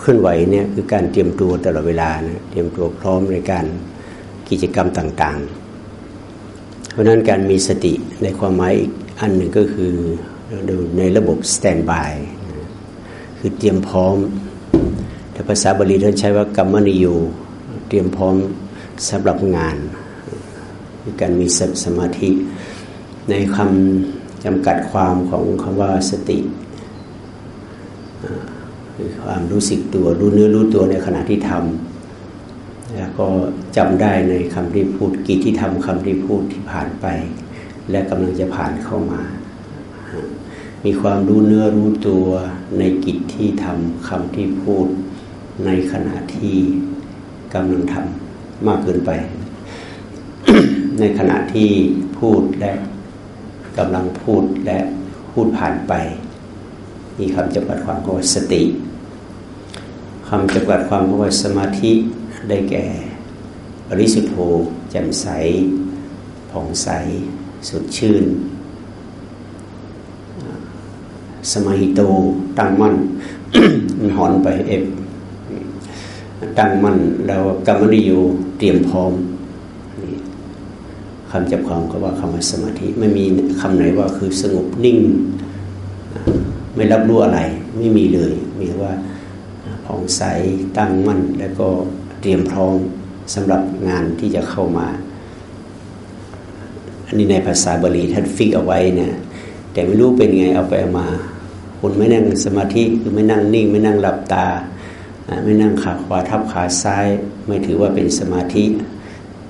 เคลื่อนไหวเนี่ยคือการเตรียมตัวตลอดเวลานะเตรียมตัวพร้อมในการกิจกรรมต่างๆ เพราะนั้นการมีสติในความหมายอีกอันหนึ่งก็คือดูในระบบสแตนบายคือเตรียมพร้อมถ้าภาษาบาลีท่านใช้ว่ากรรมนิยูเตรียมพร้อมสำหรับงานการมีสมาธิ ในคำจำกัดความของคำว่าสติ คือความรู้สึกตัวรู้เนื้อรู้ตัวในขณะที่ทำแล้วก็จำได้ในคำที่พูดกิจที่ทำคำที่พูดที่ผ่านไป และกำลังจะผ่านเข้ามา มีความรู้เนื้อรู้ตัวในกิจที่ทำคำที่พูดในขณะที่กำลังทำมากเกินไป ในขณะที่พูดและกำลังพูดและพูดผ่านไป มีคำจำกัดความของสติคำจำกัดความของสมาธิได้แก่บริสุทธโธแจ่มใสผ่องใสสดชื่น สมาหิโตตั้งมั่นมันหอนไปเอฟตั้งมั่นเรากรรมนิยูเตรียมพร้อมคำจับความก็ว่าคำว่าสมาธิไม่มีคำไหนว่าคือสงบนิ่ง ไม่รับรู้อะไร ไม่มีเลย มีว่าผ่องใสตั้งมั่น แล้วก็เตรียมพร้อมสำหรับงานที่จะเข้ามา อันนี้ในภาษาบาลีท่านฟิกเอาไว้เนี่ยแต่ไม่รู้เป็นไงเอาไปเอามาคนไม่นั่งสมาธิคือไม่นั่งนิ่ง ไม่นั่งหลับตา ไม่นั่งขาขวาทับขาซ้าย ไม่ถือว่าเป็นสมาธิ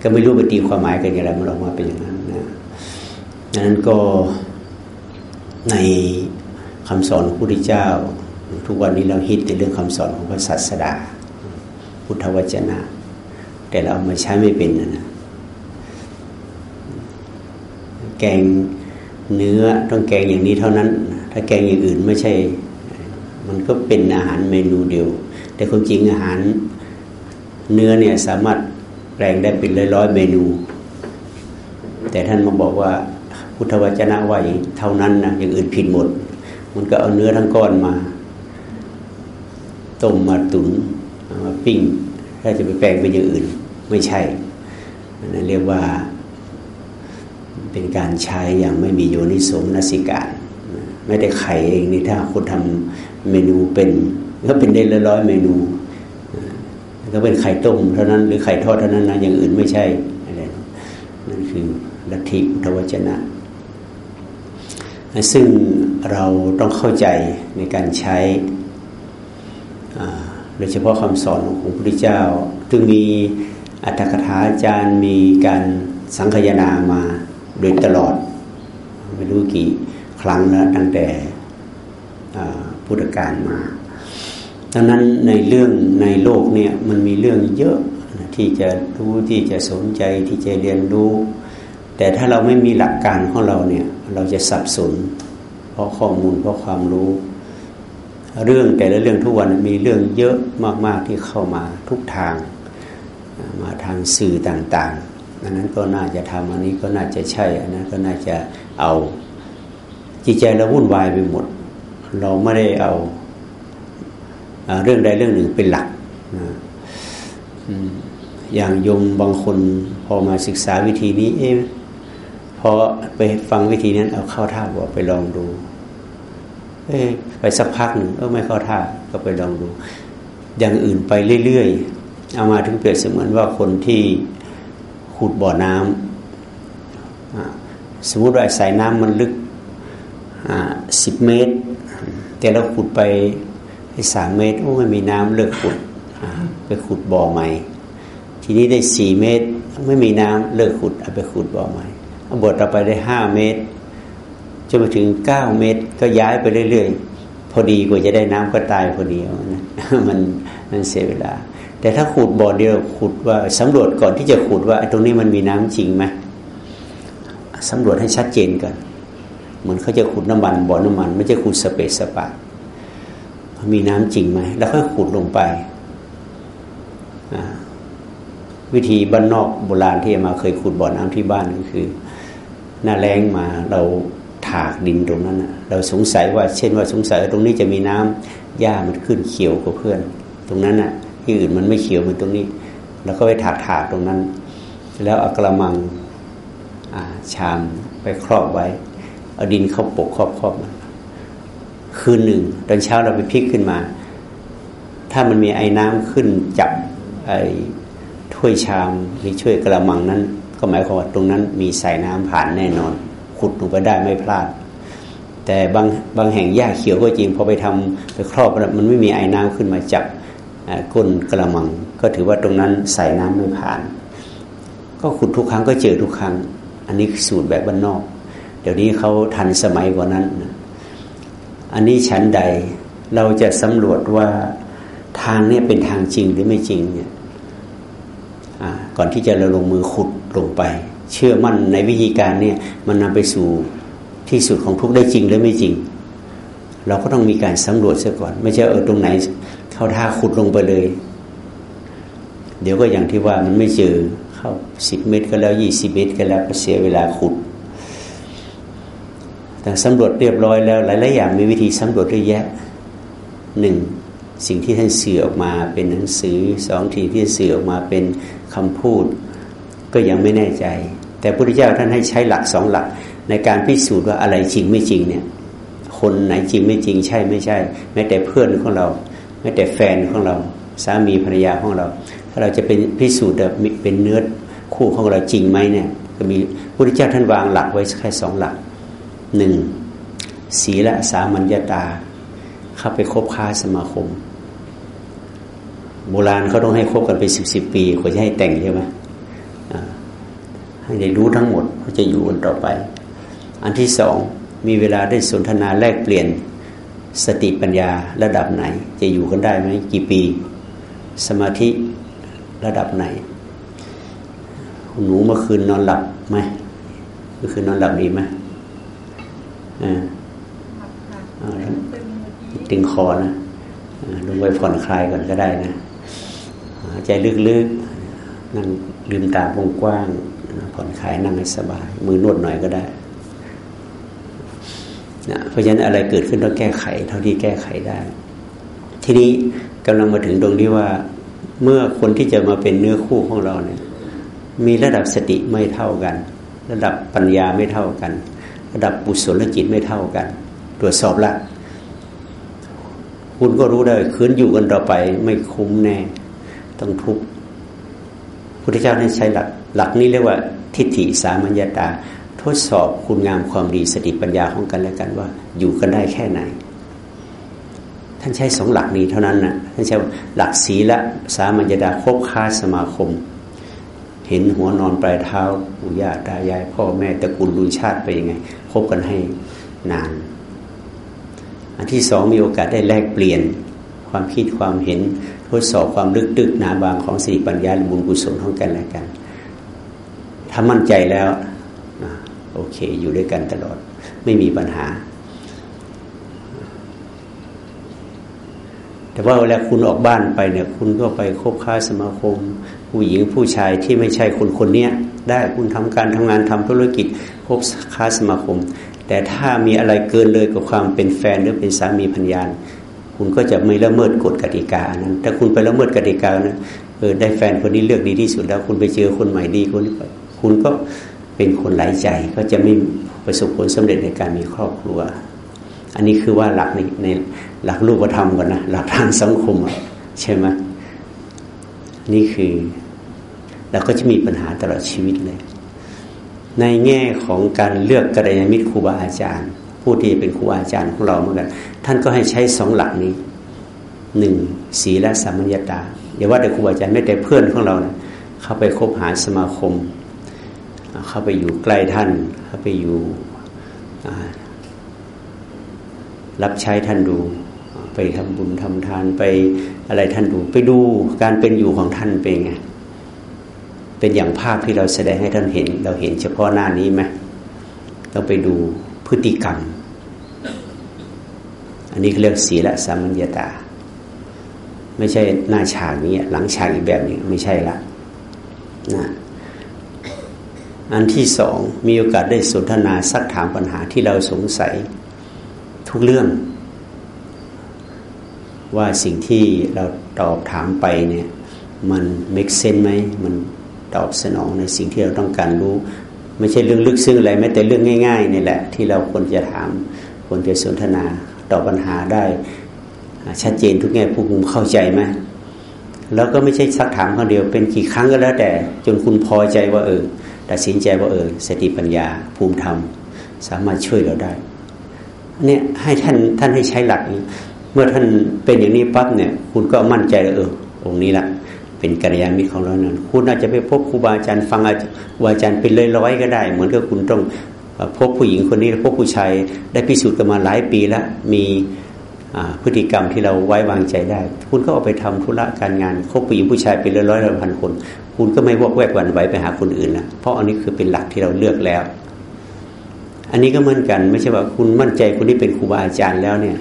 ก็ไม่รู้ไปตีความหมายกันอย่างไรมันออกมาเป็นอย่างนั้นนะนั้นก็ใน คำสอนพระพุทธเจ้า ทุกวันนี้เราฮิตในเรื่องคำสอนของพระศาสดา พุทธวจนะ แต่เราเอามาใช้ไม่เป็นนะนะ แกงเนื้อต้องแกงอย่างนี้เท่านั้น ถ้าแกงอย่างอื่นไม่ใช่ มันก็เป็นอาหารเมนูเดียว แต่ความจริงอาหารเนื้อเนี่ยสามารถแปลงได้เป็นร้อยๆเมนู แต่ท่านมาบอกว่าพุทธวจนะว่าอย่างเท่านั้นนะอย่างอื่นผิดหมด มันก็เอาเนื้อทั้งก้อนมาต้มมาตุนมาปิ้งถ้าจะไปแปลงเป็นอย่างอื่น ไม่ใช่นั่นเรียกว่าเป็นการใช้อย่างไม่มีโยนิสมนสิการไม่ได้ไข่เองนี่ถ้าคนทำเมนูเป็นก็เป็นได้ร้อยเมนู ก็เป็นไข่ต้มเท่านั้นหรือไข่ทอดเท่านั้นนะอย่างอื่นไม่ใช่อะไรนั่นคือลัทธิพุทธวจนะ ซึ่งเราต้องเข้าใจในการใช้โดยเฉพาะคำสอนของพระพุทธเจ้า ซึ่งมีอัตถกถาอาจารย์มีการสังคยนามาโดยตลอด ไม่รู้กี่ครั้งแล้วตั้งแต่พุทธกาลมาดังนั้นในเรื่องในโลกเนี่ยมันมีเรื่องเยอะที่จะรู้ที่จะสนใจที่จะเรียนรู้ แต่ถ้าเราไม่มีหลักการของเราเนี่ย เราจะสับสน เพราะข้อมูลเพราะความรู้ เรื่องแต่ละเรื่องทุกวันมีเรื่องเยอะมาก ๆที่เข้ามาทุกทาง มาทางสื่อต่าง ๆ อันนั้นก็น่าจะทำอันนี้ก็น่าจะใช่อันนั้นก็น่าจะเอาจิตใจเราวุ่นวายไปหมด เราไม่ได้เอาเรื่องใดเรื่องหนึ่งเป็นหลักอย่างโยมบางคนพอมาศึกษาวิธีนี้ เอ๊ะ อไปฟังวิธีนั้นเอาเข้าท่าบอกไปลองดู เอไปสักพักหนึ่งเออไม่เข้าท่าก็ไปลองดู อย่างอื่นไปเรื่อยๆเอามาถึงเปรียบเสมือนว่าคนที่ขุดบ่อน้ำสมมติว่าสายน้ำมันลึกสิบเมตร แต่เราขุดไปสามเมตรโอ้ไม่มีน้ำเลิกขุดไปขุดบ่อใหม่ ทีนี้ได้สี่เมตร ไม่มีน้ำเลิกขุดเอาไปขุดบ่อใหม่ บทเราไปได้ห้าเมตรจนมาถึงเก้าเมตร ก็ย้ายไปเรื่อยๆ พอดีกว่าจะได้น้ำก็ตายพอดีนะมันมันเสียเวลา แต่ถ้าขุดบ่อเดียวขุดว่าสำรวจก่อนที่จะขุดว่าตรงนี้มันมีน้ำจริงไหมสำรวจให้ชัดเจนก่อนเหมือนเขาจะขุดน้ำมันบ่อน้ำมัน ไม่ใช่ขุดสเปซสปะมีน้ำจริงไหมแล้วค่อยขุดลงไปวิธีบ้านนอกโบราณที่มาเคยขุดบ่อน้ำที่บ้านก็คือ หน้าแรงมาเราถากดินตรงนั้นเราสงสัยว่าเช่นว่าสงสัยตรงนี้จะมีน้ำหญ้ามันขึ้นเขียวกว่าเพื่อน ตรงนั้นอะ ที่อื่นมันไม่เขียวเหมือนตรงนี้ แล้วก็ไปถากถากตรงนั้น แล้วเอากระมังชามไปครอบไว้เอาดินเข้าปกครอบครอบมันคืนหนึ่งตอนเช้าเราไปพลิกขึ้นมา ถ้ามันมีไอ้น้ำขึ้นจับไอ้ถ้วยชามหรือช่วยกระมังนั้น ก็หมายความว่าตรงนั้นมีสายน้ำผ่านแน่นอน ขุดลงไปได้ไม่พลาด แต่บางบางแห่งหญ้าเขียวก็จริงพอไปทำไปครอบมันไม่มีไอ้น้ำขึ้นมาจับก้นกระมัง ก็ถือว่าตรงนั้นใส่น้ำไม่ผ่าน ก็ขุดทุกครั้งก็เจอทุกครั้ง อันนี้สูตรแบบบ้านนอก เดี๋ยวนี้เขาทันสมัยกว่านั้น อันนี้ชั้นใดเราจะสำรวจว่าทางนี้เป็นทางจริงหรือไม่จริงเนี่ยก่อนที่จะเราลงมือขุด ลงไป เชื่อมั่นในวิธีการเนี่ยมันนำไปสู่ที่สุดของทุกได้จริงหรือไม่จริง เราก็ต้องมีการสำรวจซะก่อน ไม่ใช่เออตรงไหน เข้าท่าขุดลงไปเลย เดี๋ยวก็อย่างที่ว่ามันไม่เจอเข้าสิบเมตรก็แล้วยี่สิบเมตรก็แล้วก็เสียเวลาขุดแต่สำรวจเรียบร้อยแล้วหลายๆอย่างมีวิธีสำรวจเยอะแยะหนึ่งสิ่งที่ท่านสื่อออกมาเป็นหนังสือสองทีที่สื่อออกมาเป็นคำพูด ก็ยังไม่แน่ใจ แต่พระพุทธเจ้าท่านให้ใช้หลักสองหลัก ในการพิสูจน์ว่าอะไรจริงไม่จริงเนี่ย คนไหนจริงไม่จริงใช่ไม่ใช่ แม้แต่เพื่อนของเรา แม้แต่แฟนของเรา สามีภรรยาของเรา ถ้าเราจะเป็นพิสูจน์เป็นเนื้อคู่ของเราจริงไหมเนี่ย ก็มีพระพุทธเจ้าท่านวางหลักไว้แค่สองหลักหนึ่งศีลสามัญญาตา เข้าไปคบค้าสมาคม โบราณเขาต้องให้คบกันไปสิบสิบปีกว่าจะให้แต่งใช่ไหม ให้ได้รู้ทั้งหมดเขาจะอยู่กันต่อไป อันที่สองมีเวลาได้สนทนาแลกเปลี่ยนสติปัญญาระดับไหน จะอยู่กันได้ไหมกี่ปี สมาธิระดับไหนหนูเมื่อคืนนอนหลับไหมเมื่อคืนนอนหลับดีไหมอ่าตึงคอนะลงไปผ่อนคลายก่อนก็ได้นะใจลึกๆนั่ง ลืมตาวงกว้างผ่อนคลายนั่งให้สบาย มือนวดหน่อยก็ได้นะเพราะฉะนั้นอะไรเกิดขึ้นต้องแก้ไข เท่าที่แก้ไขได้ ทีนี้กำลังมาถึงตรงที่ว่า เมื่อคนที่จะมาเป็นเนื้อคู่ของเราเนี่ย มีระดับสติไม่เท่ากัน ระดับปัญญาไม่เท่ากัน ระดับบุศลจิตไม่เท่ากัน ตรวจสอบละคุณก็รู้ได้คืนอยู่กันต่อไปไม่คุ้มแน่ ต้องทุกข์ พุทธเจ้าให้ใช้หลักหลักนี้เรียกว่าทิฏฐิสามัญญาตา ทดสอบคุณงามความดีสติปัญญาของกันและกันว่า อยู่กันได้แค่ไหน ท่านใช้สองหลักนี้เท่านั้นนะท่านใช้หลักศีละสามัญญาตาคบค้าสมาคม เห็นหัวนอนปลายเท้าปู่ย่าตายาย พ่อแม่ตระกูลลุนชาติไปยังไงคบกันให้นาน อันที่สองมีโอกาสได้แลกเปลี่ยนความคิดความเห็น ทดสอบความลึกตึกหนาบางของสติปัญญาบุญกุศลของกันและกันถ้ามั่นใจแล้วโอเค อยู่ด้วยกันตลอด ไม่มีปัญหา แต่ว่าเวลาคุณออกบ้านไปเนี่ย คุณก็ไปคบค้าสมาคม ผู้หญิงผู้ชายที่ไม่ใช่คนคนนี้ได้คุณทำการทำงานทำธุรกิจคบค้าสมาคม แต่ถ้ามีอะไรเกินเลยกับความเป็นแฟนหรือเป็นสามีพัญญา คุณก็จะไม่ละเมิดกฎกติกานั้นถ้าคุณไปละเมิดกติกานะเออได้แฟนคนนี้เลือกดีที่สุดแล้ว คุณไปเจอคนใหม่ดีคนนี้คุณก็เป็นคนหลายใจก็จะไม่ประสบผลสำเร็จในการมีครอบครัว อันนี้คือว่าหลักในในหลักรูปธรรมก่อนนะหลักทางสังคมใช่ไหมนี่คือเราก็จะมีปัญหาตลอดชีวิตเลย ในแง่ของการเลือกกระยาณมิตรครูบาอาจารย์ ผู้ที่เป็นครูอาจารย์ของเราเหมือนกัน ท่านก็ให้ใช้สองหลักนี้หนึ่งศีลและสามัญญาตาอย่าว่าแต่ครูอาจารย์ไม่แต่เพื่อนของเรานะเข้าไปคบหาสมาคม เข้าไปอยู่ใกล้ท่าน เข้าไปอยู่รับใช้ท่านดู ไปทำบุญทำทานไปอะไรท่านดู ไปดูการเป็นอยู่ของท่านเป็นไงเป็นอย่างภาพที่เราแสดงให้ท่านเห็น เราเห็นเฉพาะหน้านี้ไหมต้องไปดู พฤติกรรม อันนี้เรียกศีลสามัญญาตา ไม่ใช่หน้าฉากนี้ หลังฉากอีกแบบนี้ไม่ใช่ละนะอันที่สองมีโอกาสได้สนทนาซักถามปัญหาที่เราสงสัยทุกเรื่อง ว่าสิ่งที่เราตอบถามไปเนี่ย มัน make sense ไหมมันตอบสนองในสิ่งที่เราต้องการรู้ ไม่ใช่เรื่องลึกซึ้งอะไรแม้แต่เรื่องง่ายๆนี่แหละ ที่เราควรจะถามควรจะสนทนาตอบปัญหาได้ ชัดเจนทุกแง่ผู้คุมเข้าใจไหมแล้วก็ไม่ใช่สักถามครั้งเดียวเป็นกี่ครั้งก็แล้วแต่ จนคุณพอใจว่าเออตัดสินใจว่าเออสติปัญญาภูมิธรรม สามารถช่วยเราได้เนี่ยให้ท่านท่านให้ใช้หลักนี้ เมื่อท่านเป็นอย่างนี้ปั๊บเนี่ย คุณก็มั่นใจเออองค์นี้ละ เป็นกัลยาณมิตรของเรานั้นคุณอาจจะไปพบครูบาอาจารย์ฟังอาจารย์เป็นร้อยๆก็ได้ เหมือนกับคุณต้องพบผู้หญิงคนนี้พบผู้ชายได้พิสูจน์กันมาหลายปีแล้วมีพฤติกรรมที่เราไว้วางใจได้ คุณก็เอาไปทำธุระการงานคบผู้หญิงผู้ชายเป็นร้อยร้อยพันคน คุณก็ไม่วอกแวกวันไหวไปหาคนอื่นนะเพราะอันนี้คือเป็นหลักที่เราเลือกแล้ว อันนี้ก็เหมือนกัน ไม่ใช่ว่าคุณมั่นใจคุณที่เป็นครูบาอาจารย์แล้วเนี่ย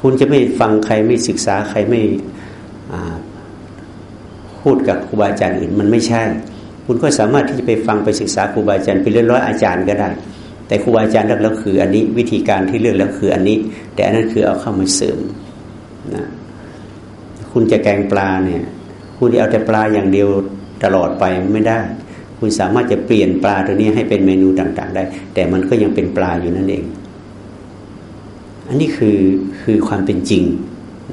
คุณจะไม่ฟังใครไม่ศึกษาใครไม่ พูดกับครูบาอาจารย์อื่นมันไม่ใช่ คุณก็สามารถที่จะไปฟังไปศึกษาครูบาอาจารย์เป็นร้อยๆอาจารย์ก็ได้ แต่ครูบาอาจารย์เลือกแล้วคือ อันนี้วิธีการที่เลือกแล้วคืออันนี้ แต่อันนั้นคือเอาเข้ามาเสริมนะคุณจะแกงปลาเนี่ย คุณจะเอาแต่ปลาอย่างเดียวตลอดไปไม่ได้ คุณสามารถจะเปลี่ยนปลาตัวนี้ให้เป็นเมนูต่าง ๆ ได้ แต่มันก็ยังเป็นปลาอยู่นั่นเอง อันนี้คือคือความเป็นจริง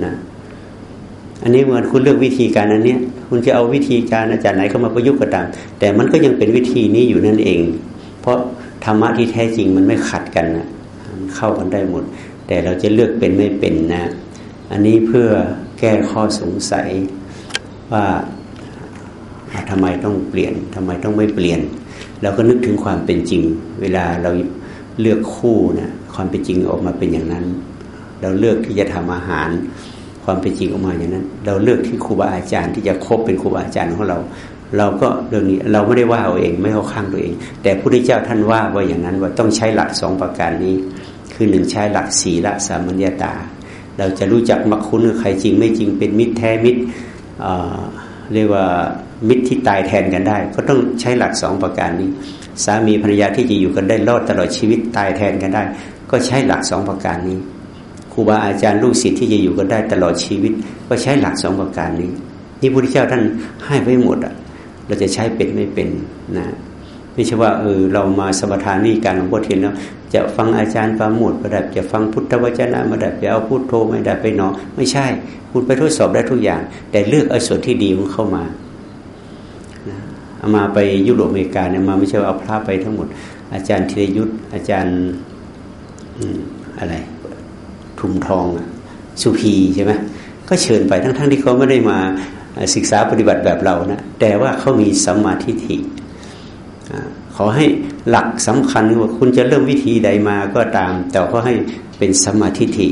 นะ อันนี้เหมือนคุณเลือกวิธีการอันนี้คุณจะเอาวิธีการอาจารย์ไหนเข้ามาประยุกต์ก็ตาม แต่มันก็ยังเป็นวิธีนี้อยู่นั่นเอง เพราะธรรมะที่แท้จริงมันไม่ขัดกันนะมันเข้ากันได้หมด แต่เราจะเลือกเป็นไม่เป็นนะ อันนี้เพื่อแก้ข้อสงสัยว่าทำไมต้องเปลี่ยนทำไมต้องไม่เปลี่ยน เราก็นึกถึงความเป็นจริง เวลาเราเลือกคู่นะความเป็นจริงออกมาเป็นอย่างนั้น เราเลือกที่จะทำอาหาร ความเป็นจริงออกมาอย่างนั้น เราเลือกที่ครูบาอาจารย์ที่จะคบเป็นครูบาอาจารย์ของเรา เราก็เรื่องนี้เราไม่ได้ว่าเอาเองไม่เข้าข้างตัวเอง แต่พระพุทธเจ้าท่านว่าว่าอย่างนั้นว่าต้องใช้หลักสองประการนี้ คือหนึ่งใช้หลักศีละสามัญญาตา เราจะรู้จักมักคุ้นใครจริงไม่จริงเป็นมิตรแท้มิตรเรียกว่ามิตรที่ตายแทนกันได้ ก็ต้องใช้หลักสองประการนี้ สามีภรรยาที่จะอยู่กันได้รอดตลอดชีวิตตายแทนกันได้ ก็ใช้หลักสองประการนี้ ครูบาอาจารย์ลูกศิษย์ที่จะอยู่กันได้ตลอดชีวิต ก็ใช้หลักสองประการนี้นี่พระพุทธเจ้าท่านให้ไว้หมดอะเราจะใช้เป็นไม่เป็นนะไม่ใช่ว่าเออเรามาสมทานนี่การหลวงพ่อเทียนแล้วจะฟังอาจารย์ปาหมดประดับจะฟังพุทธวจนะมาดับจะเอาพุทโธไม่ได้ไปนอไม่ใช่ คุณไปทดสอบได้ทุกอย่าง แต่เลือกเอาส่วนที่ดีของเข้ามานะเอามาไปยุโรปอเมริกาเนี่ยมาไม่ใช่เอาพระไปทั้งหมด อาจารย์ธีรยุทธอาจารย์อะไร ทุมทองสุพีใช่ไหมก็เชิญไปทั้งๆทที่เขาไม่ได้มาศึกษาปฏิบัติแบบเรานะแต่ว่าเขามีสัมมาทิฏฐิขอให้หลักสำคัญว่าคุณจะเริ่มวิธีใดมาก็ตาม แต่เขาให้เป็นสัมมาทิฏฐิ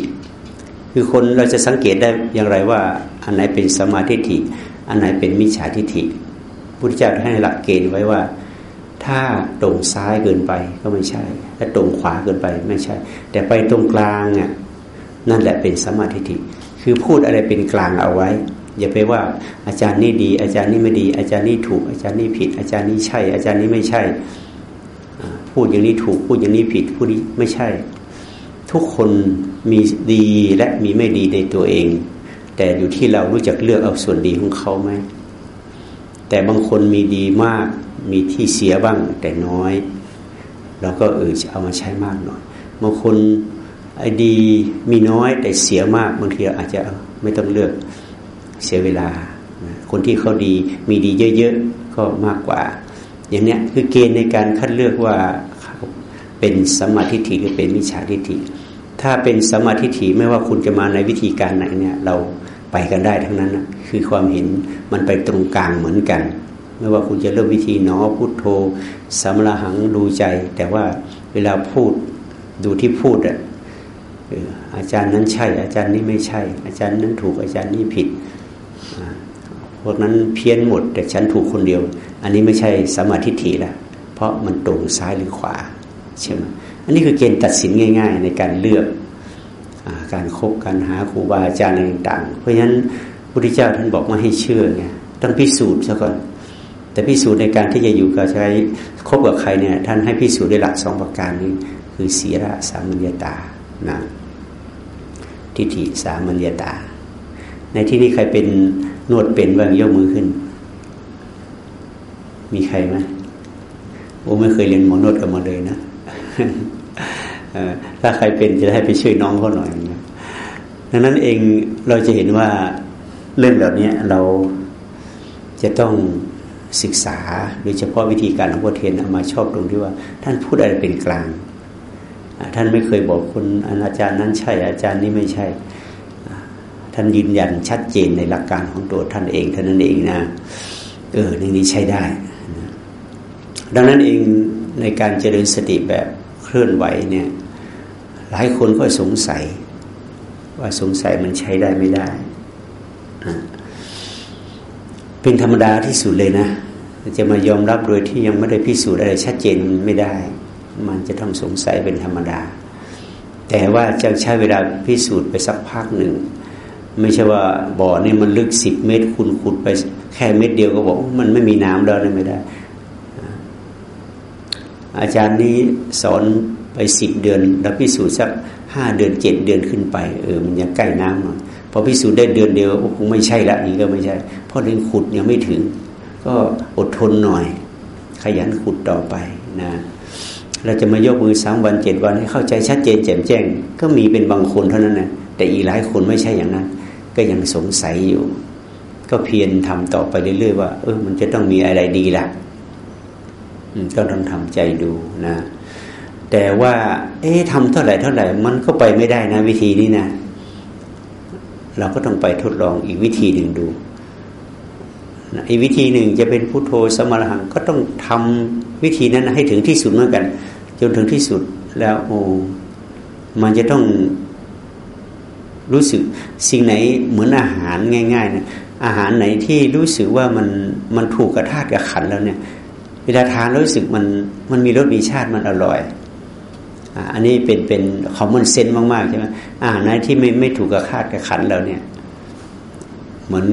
คือคนเราจะสังเกตได้อย่างไรว่า อันไหนเป็นสัมมาทิฏฐิ อันไหนเป็นมิจฉาทิฏฐิพุทธเจ้าให้หลักเกณฑ์ไว้ว่า ถ้าตรงซ้ายเกินไปก็ไม่ใช่ ถ้าตรงขวาเกินไปไม่ใช่ แต่ไปตรงกลางอะ นั่นแหละเป็นสัมมาทิฏฐิคือพูดอะไรเป็นกลางเอาไว้ อย่าไปว่าอาจารย์นี่ดี อาจารย์นี่ไม่ดี อาจารย์นี่ถูก อาจารย์นี่ผิด อาจารย์นี่ใช่ อาจารย์นี่ไม่ใช่ พูดอย่างนี้ถูกพูดอย่างนี้ผิดพูดนี้ไม่ใช่ ทุกคนมีดีและมีไม่ดีในตัวเอง แต่อยู่ที่เรารู้จักเลือกเอาส่วนดีของเขาไหมแต่บางคนมีดีมากมีที่เสียบ้างแต่น้อย เราก็เออเอามาใช้มากหน่อยบางคน ไอ้ดีมีน้อยแต่เสียมากบางทีอาจจะไม่ต้องเลือกเสียเวลา คนที่เขาดีมีดีเยอะๆก็มากกว่า อย่างเนี้ยคือเกณฑ์ในการคัดเลือกว่าเป็นสมาธิถิหรือเป็นมิจฉาทิฏฐิ ถ้าเป็นสมาธิถิไม่ว่าคุณจะมาในวิธีการไหนเนี่ยเราไปกันได้ทั้งนั้นนะคือความเห็นมันไปตรงกลางเหมือนกัน ไม่ว่าคุณจะเริ่มวิธีหนอพุทโธสมรหังดูใจ แต่ว่าเวลาพูดดูที่พูดอะ อาจารย์นั้นใช่ อาจารย์นี้ไม่ใช่ อาจารย์นั้นถูกอาจารย์นี้ผิดพวกนั้นเพี้ยนหมด แต่ฉันถูกคนเดียว อันนี้ไม่ใช่สมาธิถี่ละเพราะมันตรงซ้ายหรือขวาใช่ไหมอันนี้คือเกณฑ์ตัดสินง่าย ๆ ในการเลือกอการคบการหาครูบาอาจารย์ต่างๆ เพราะฉะนั้นพุทธเจ้าท่านบอกมาให้เชื่อไงต้องพิสูจน์ซะก่อน แต่พิสูจน์ในการที่จะอยู่กับใช้คบกับใครเนี่ยท่านให้พิสูจน์ด้วยหลักสองประการนี้ คือศีลสามัญญาตานะ ทิฏฐิสามัญญาตา ในที่นี้ใครเป็นนวดเป็นบ้างยกมือขึ้น มีใครไหมโอ้ไม่เคยเรียนหมอนวดกันมาเลยนะถ้าใครเป็นจะให้ไปช่วยน้องเขาหน่อยดังนั้นเองเราจะเห็นว่าเรื่องแบบนี้เราจะต้องศึกษาโดยเฉพาะวิธีการของพ่อเทียนเอามาชอบตรงที่ว่า ท่านพูดอะไรเป็นกลาง ท่านไม่เคยบอกคุณอาจารย์นั้นใช่ อาจารย์นี้ไม่ใช่ ท่านยืนยันชัดเจนในหลักการของตัวท่านเองท่านนั้นเองนะเออในนี้ใช้ได้ดังนั้นเองในการเจริญสติแบบเคลื่อนไหวเนี่ย หลายคนก็สงสัย ว่าสงสัยมันใช้ได้ไม่ได้ เป็นธรรมดาที่สุดเลยนะ จะมายอมรับโดยที่ยังไม่ได้พิสูจน์อะไรชัดเจนไม่ได้ มันจะต้องสงสัยเป็นธรรมดา แต่ว่าจะใช้เวลาพิสูจน์ไปสักพักหนึ่ง ไม่ใช่ว่าบ่อนี่มันลึกสิบเมตร คุณขุดไปแค่เม็ดเดียวก็บอกมันไม่มีน้ำแล้วนี่ไม่ได้ อาจารย์นี้สอนไปสิบเดือน แล้วพิสูจน์สักห้าเดือนเจ็ดเดือนขึ้นไปเออมันยังใกล้น้ำหน่อยพอพิสูจน์ได้เดือนเดียวคงไม่ใช่ละนี่ก็ไม่ใช่ เพราะเรื่องขุดยังไม่ถึง ก็อดทนหน่อย ขยันขุดต่อไปนะ เราจะมายกมือสามวันเจ็ดวันให้เข้าใจชัดเจนแจ่มแจ้ง ก็มีเป็นบางคนเท่านั้นนะแต่อีกหลายคนไม่ใช่อย่างนั้น ก็ยังสงสัยอยู่ ก็เพียรทำต่อไปเรื่อยๆว่าเออมันจะต้องมีอะไรดีละ่ะก็ต้องทำใจดูนะ แต่ว่า เอ๊ะทำเท่าไหร่เท่าไหร่ มันก็ไปไม่ได้นะ วิธีนี้นะเราก็ต้องไปทดลองอีกวิธีหนึ่งดูอีกวิธีหนึ่งจะเป็นพุโทโธสมรหังก็ต้องทำวิธีนั้นให้ถึงที่สุดเหมือนกัน จนถึงที่สุดแล้วโอ้มันจะต้องรู้สึกสิ่งไหนเหมือนอาหารง่ายๆนะอาหารไหนที่รู้สึกว่ามันมันถูกกระทาดกับขันแล้วเนี่ย เวลาทานรู้สึกมันมันมีรสมีชาติมันอร่อยอันนี้เป็นเป็นคอมมอนเซนต์มากๆใช่ไหมอาหารไหนที่ไม่ไม่ถูกกับคาดกับขันเราเนี่ย เหมือน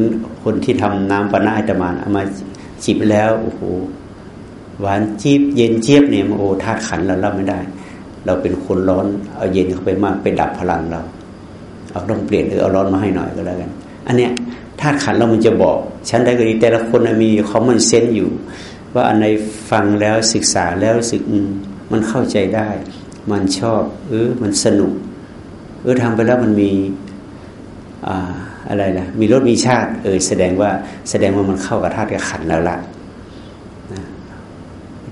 คนที่ทำน้ำปนาอัตมานเอามาจิบแล้วโอ้โห หวานจีบเย็นเจี๊ยบเนี่ยโอ้ธาตุขันเรารับไม่ได้ เราเป็นคนร้อนเอาเย็นเข้าไปมากไปดับพลังเรา เอาต้องเปลี่ยนหรือเอาร้อนมาให้หน่อยก็แล้วกัน อันเนี้ยธาตุขันเรามันจะบอกฉันได้ก็ดีแต่ละคนมีคอมมอนเซนต์อยู่ ว่าอันไหนฟังแล้วศึกษาแล้วสึกมันเข้าใจได้ มันชอบ เออมันสนุก เออทำไปแล้วมันมีอ่าอะไรนะมีรสมีชาติ เออแสดงว่าแสดงว่ามันเข้ากับธาตุกับขันแล้วล่ะ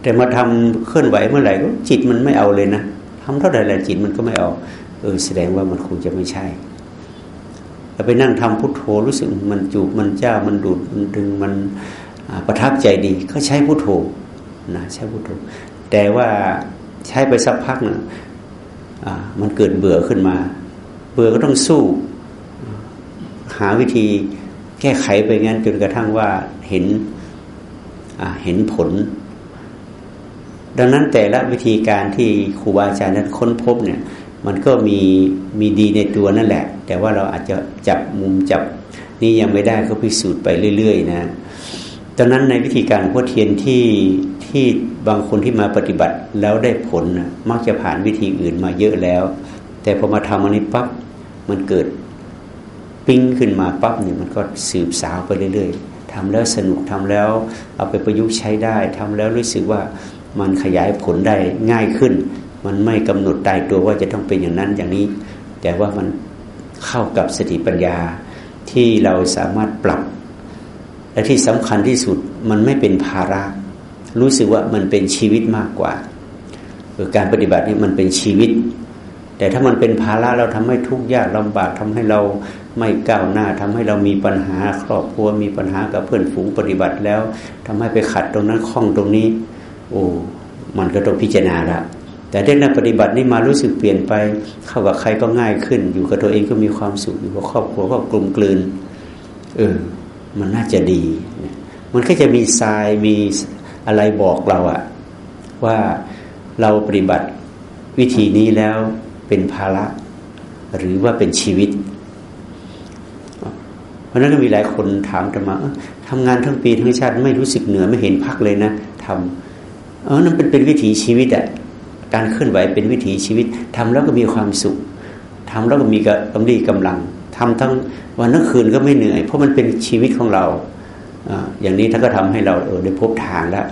แต่มาทำเคลื่อนไหวเมื่อไหร่ก็จิตมันไม่เอาเลยนะทำเท่าไหร่แหละจิตมันก็ไม่เอาเออแสดงว่ามันคงจะไม่ใช่เราไปนั่งทำพุทโธรู้สึกมันจูบมันเจ้ามันดูดมันดึงมันประทับใจดี ก็ใช้พุทโธนะใช้พุทโธแต่ว่าใช้ไปสักพักนึ่งมันเกิดเบื่อขึ้นมา เบื่อก็ต้องสู้ หาวิธีแก้ไขไปงั้นจนกระทั่งว่าเห็นเห็นผล ดังนั้นแต่ละวิธีการที่ครูบาอาจารย์นั้นค้นพบเนี่ย มันก็มีมีดีในตัวนั่นแหละ แต่ว่าเราอาจจะจับมุมจับนี่ยังไม่ได้ก็พิสูจน์ไปเรื่อย ๆ นะดังนั้นในวิธีการพ่อเทียนที่ที่บางคนที่มาปฏิบัติแล้วได้ผลนะมักจะผ่านวิธีอื่นมาเยอะแล้ว แต่พอมาทำอันนี้ปั๊บมันเกิดปิ้งขึ้นมาปั๊บเนี่ยมันก็สืบสาวไปเรื่อย ๆทำแล้วสนุกทำแล้วเอาไปประยุกต์ใช้ได้ทำแล้วรู้สึกว่า มันขยายผลได้ง่ายขึ้น มันไม่กำหนดตายตัวว่าจะต้องเป็นอย่างนั้นอย่างนี้ แต่ว่ามันเข้ากับสติปัญญาที่เราสามารถปรับ และที่สำคัญที่สุดมันไม่เป็นภาระ รู้สึกว่ามันเป็นชีวิตมากกว่าการปฏิบัตินี่มันเป็นชีวิต แต่ถ้ามันเป็นภาระเราทำให้ทุกข์ยากลำบากทำให้เราไม่ก้าวหน้าทำให้เรามีปัญหาครอบครัวมีปัญหากับเพื่อนฝูงปฏิบัติแล้วทำให้ไปขัดตรงนั้นข้องตรงนี้ โอ้มันก็ต้องพิจารณาละแต่เรื่องนักปฏิบัตินี่มารู้สึกเปลี่ยนไป เข้ากับใครก็ง่ายขึ้น อยู่กับตัวเองก็มีความสุขอยู่กับครอบครัวก็กลมกลืน เออ มันน่าจะดี มันก็จะมีทรายมีอะไรบอกเราอะว่าเราปฏิบัติวิธีนี้แล้วเป็นภาระ หรือว่าเป็นชีวิต เพราะนั้นก็มีหลายคนถามกันมาทำงานทั้งปีทั้งชาติไม่รู้สึกเหนื่อยไม่เห็นพักเลยนะทำ เออนั่นเป็นเป็นวิถีชีวิตอะการเคลื่อนไหวเป็นวิถีชีวิตทำแล้วก็มีความสุขทำแล้วก็มีกำลังกำลังทำทั้งวันทั้งคืนก็ไม่เหนื่อย เพราะมันเป็นชีวิตของเราอย่างนี้ท่านก็ทำให้เราเออได้พบทางแล้ว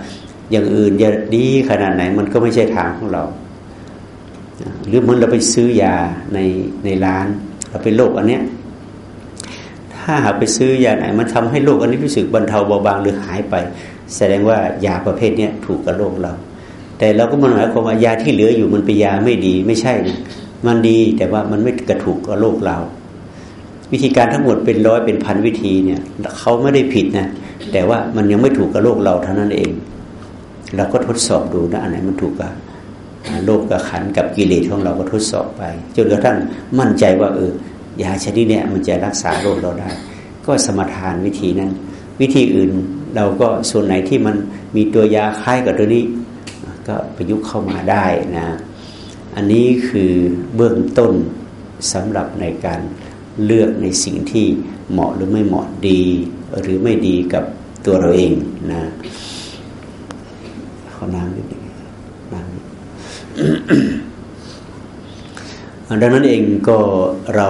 อย่างอื่นจะดีขนาดไหนมันก็ไม่ใช่ทางของเรา หรือเหมันเราไปซื้อยาในในร้าน เราเป็นโรคอันเนี้ยถ้าหาไปซื้อยาไหนมันทำให้โรคอันนี้รู้สึกบรรเทาเบาบางหรือหายไป แสดงว่ายาประเภทนี้ถูกกับโรคเรา แต่เราก็มันหมายความว่ายาที่เหลืออยู่มันเป็นยาไม่ดีไม่ใช่นะมันดีแต่ว่ามันไม่กระถูกกับโรคเรา วิธีการทั้งหมดเป็นร้อยเป็นพันวิธีเนี่ยเขาไม่ได้ผิดนะแต่ว่ามันยังไม่ถูกกับโลกเราเท่านั้นเองเราก็ทดสอบดูนะอันไหนมันถูกกับโลกกับขันกับกิเลสของเราก็ทดสอบไปจนกระทั่งมั่นใจว่าเออยาชนิดเนี้ยมันจะรักษาโรคเราได้ ก็สมทานวิธีนั้น วิธีอื่น เราก็ส่วนไหนที่มันมีตัวยาคล้ายกับตัวนี้ ก็ประยุกต์เข้ามาได้นะ อันนี้คือเบื้องต้นสำหรับในการเลือกในสิ่งที่เหมาะหรือไม่เหมาะดี หรือไม่ดีกับตัวเราเองนะขอน้ำนิดนึงน้ำดังนั้นเองก็เรา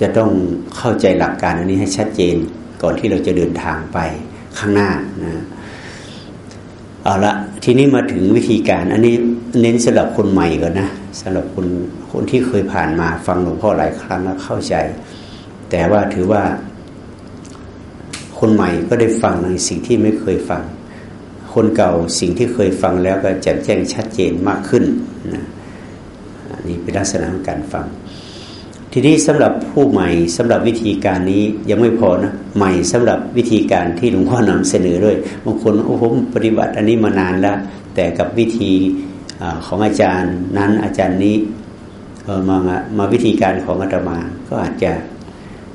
จะต้องเข้าใจหลักการอันนี้ให้ชัดเจนก่อนที่เราจะเดินทางไป ข้างหน้านะเอาละทีนี้มาถึงวิธีการ อันนี้เน้นสำหรับคนใหม่ก่อนนะสำหรับคนคนที่เคยผ่านมาฟังหลวงพ่อหลายครั้งแล้วเข้าใจ แต่ว่าถือว่า คนใหม่ก็ได้ฟังในสิ่งที่ไม่เคยฟัง คนเก่าสิ่งที่เคยฟังแล้วก็แจ่มแจ้งชัดเจนมากขึ้นนะนี่เป็นลักษณะของการฟัง ทีนี้สำหรับผู้ใหม่สำหรับวิธีการนี้ยังไม่พอนะใหม่สำหรับวิธีการที่หลวงพ่อนำเสนอด้วยบางคนโอ้ผมปฏิบัติอันนี้มานานแล้ว แต่กับวิธีอของอาจารย์นั้นอาจารย์นี้มามาวิธีการของอาตมา ก็อาจจะ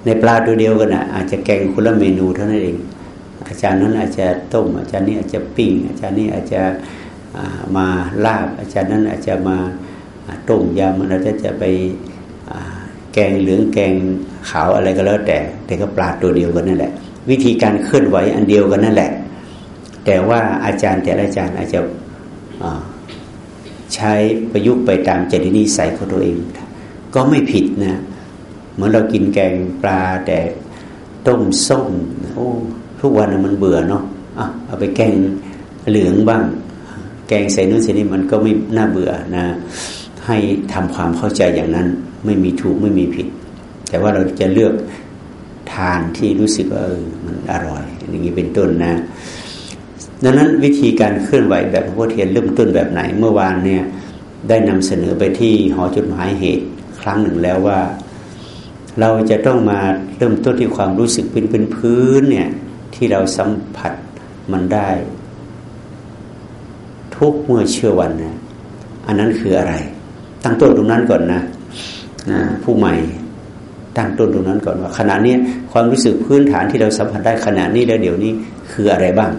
ในปลาตัวเดียวกันอะอาจจะแกงคนละเมนูเท่านั้นเอง อาจารย์นั้นอาจจะต้ม อาจารย์นี้อาจจะปิ้ง อาจารย์นี้อาจจะมาลาบ อาจารย์นั้นอาจจะมาต้มยำมันอาจจะจะไป แกงเหลืองแกงขาวอะไรก็แล้วแต่ แต่ก็ปลาตัวเดียวกันนั่นแหละ วิธีการเคลื่อนไหวอันเดียวกันนั่นแหละ แต่ว่าอาจารย์แต่ละอาจารย์อาจจะใช้ประยุกต์ไปตามจริตนิสัยของตัวเอง ก็ไม่ผิดนะเหมือนเรากินแกงปลาแต่ต้มส้มโอ้ทุกวันมันเบื่อเนาะอะเอาไปแกงเหลืองบ้าง แกงใส่นู้นใส่นี่มันก็ไม่น่าเบื่อนะ ให้ทำความเข้าใจอย่างนั้น ไม่มีถูกไม่มีผิด แต่ว่าเราจะเลือกทานที่รู้สึกว่าเออมันอร่อย อย่างนี้เป็นต้นนะดังนั้นวิธีการเคลื่อนไหวแบบพระพุทธเทียนเริ่มต้นแบบไหนเมื่อวานเนี่ยได้นำเสนอไปที่หอจดหมายเหตุครั้งหนึ่งแล้วว่า เราจะต้องมาเริ่มต้นที่ความรู้สึกเป็นเป็นพื้นเนี่ยที่เราสัมผัสมันได้ ทุกเมื่อเชื่อวันนะอันนั้นคืออะไร ตั้งต้นตรงนั้นก่อนนะนะผู้ใหม่ตั้งต้นตรงนั้นก่อนว่าขณะนี้ความรู้สึกพื้นฐานที่เราสัมผัสได้ขณะนี้แล้วเดี๋ยวนี้คืออะไรบ้าง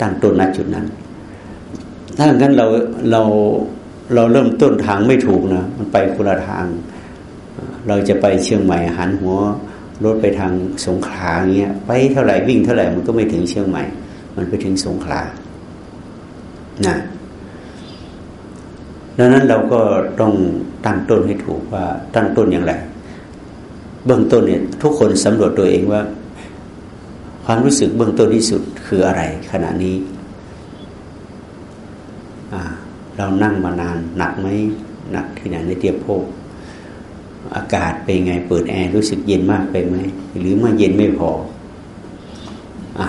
ตั้งต้นณจุดนั้น ถ้าอย่างนั้นเราเราเราเริ่มต้นทางไม่ถูกนะมันไปคนละทาง เราจะไปเชียงใหม่หันหัวรถไปทางสงขลาเงี้ยไปเท่าไหร่วิ่งเท่าไหร่มันก็ไม่ถึงเชียงใหม่ มันไปถึงสงขลานะ ดังนั้นเราก็ต้องตั้งต้นให้ถูกว่าตั้งต้นอย่างไรเบื้องต้นเนี่ยทุกคนสำรวจตัวเองว่า ความรู้สึกเบื้องต้นที่สุดคืออะไร ขณะนี้เรานั่งมานานหนักไหมหนักที่ไหนในเตียบโพกอากาศเป็นไงเปิดแอร์รู้สึกเย็นมากไปไหมหรือมันเย็นไม่พออ่า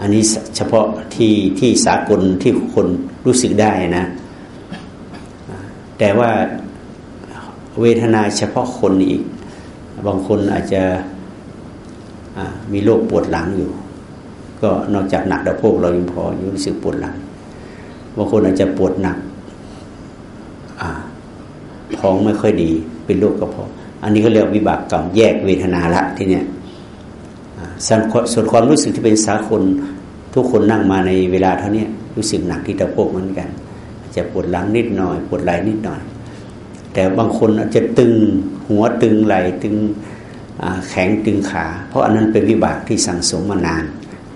อันนี้เฉพาะที่ที่สากลที่คนรู้สึกได้นะ แต่ว่าเวทนาเฉพาะคนอีก บางคนอาจจะมีโรคปวดหลังอยู่ ก็นอกจากหนักดะโพกเรายังพอยู่รู้สึกปวดหลังบางคนอาจจะปวดหนักท้องไม่ค่อยดีเป็นโรคกระเพาะอันนี้ก็เรียกวิบากกรรมแยกเวทนาละทีเนี้ยส่วนความรู้สึกที่เป็นสาคนทุกคนนั่งมาในเวลาเท่านี้รู้สึกหนักที่ตะโพกเหมือนกัน จะปวดหลังนิดหน่อย ปวดไหล่นิดหน่อย แต่บางคนอาจจะตึงหัวตึงไหล่ตึงแข็งตึงขา เพราะอันนั้นเป็นวิบากที่สั่งสมมานาน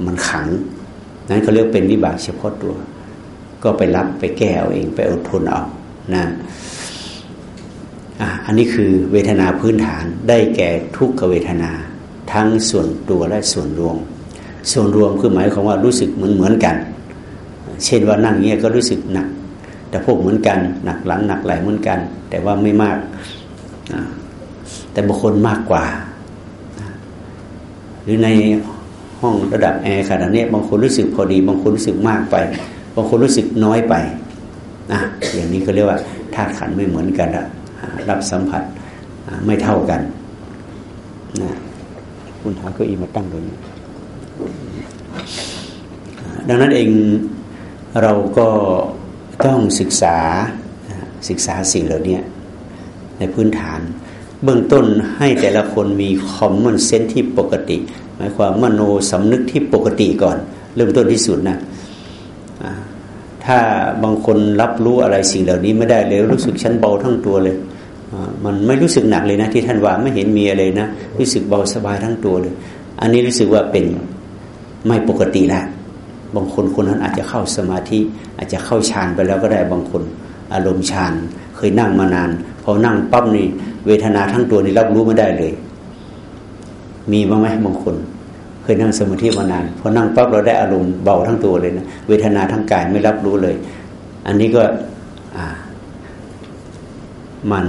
มันขัง นั้นเขาเรียกเป็นวิบากเฉพาะตัว ก็ไปรับไปแก้เอาเองไปอดทนเอานะอะอันนี้คือเวทนาพื้นฐานได้แก่ทุกขเวทนา ทั้งส่วนตัวและส่วนรวม ส่วนรวมคือหมายความว่ารู้สึกเหมือนเหมือนกัน เช่นว่านั่งเงี้ยก็รู้สึกหนัก แต่พวกเหมือนกัน หนักหลังหนักไหลเหมือนกัน แต่ว่าไม่มาก แต่บางคนมากกว่า หรือในห้องระดับแอร์ขนาดนี้บางคนรู้สึกพอดี บางคนรู้สึกมากไป บางคนรู้สึกน้อยไปนะอย่างนี้ก็เรียกว่าธาตุขันไม่เหมือนกันละรับสัมผัสไม่เท่ากันนะคุณหาเก้าอี้มาตั้งตรงนี้ดังนั้นเองเราก็ ต้องศึกษาศึกษาสิ่งเหล่านี้ในพื้นฐาน เบื้องต้นให้แต่ละคนมีคอมมอนเซนที่ปกติ หมายความมโนสำนึกที่ปกติก่อน เริ่มต้นที่สุดนะถ้าบางคนรับรู้อะไรสิ่งเหล่านี้ไม่ได้เลยรู้สึกชั้นเบาทั้งตัวเลยมันไม่รู้สึกหนักเลยนะที่ท่านว่าไม่เห็นมีอะไรนะ รู้สึกเบาสบายทั้งตัวเลย อันนี้รู้สึกว่าเป็นไม่ปกติละ บางคนคนนั้นอาจจะเข้าสมาธิ อาจจะเข้าฌานไปแล้วก็ได้บางคนอารมณ์ฌานเคยนั่งมานานพอนั่งปั๊บนี่เวทนาทั้งตัวนี่รับรู้ไม่ได้เลย มีบ้างไหมบางคน เคยนั่งสมาธิมานานพอนั่งปั๊บเราได้อารมณ์เบาทั้งตัวเลยนะเวทนาทั้งกายไม่รับรู้เลย อันนี้ก็มัน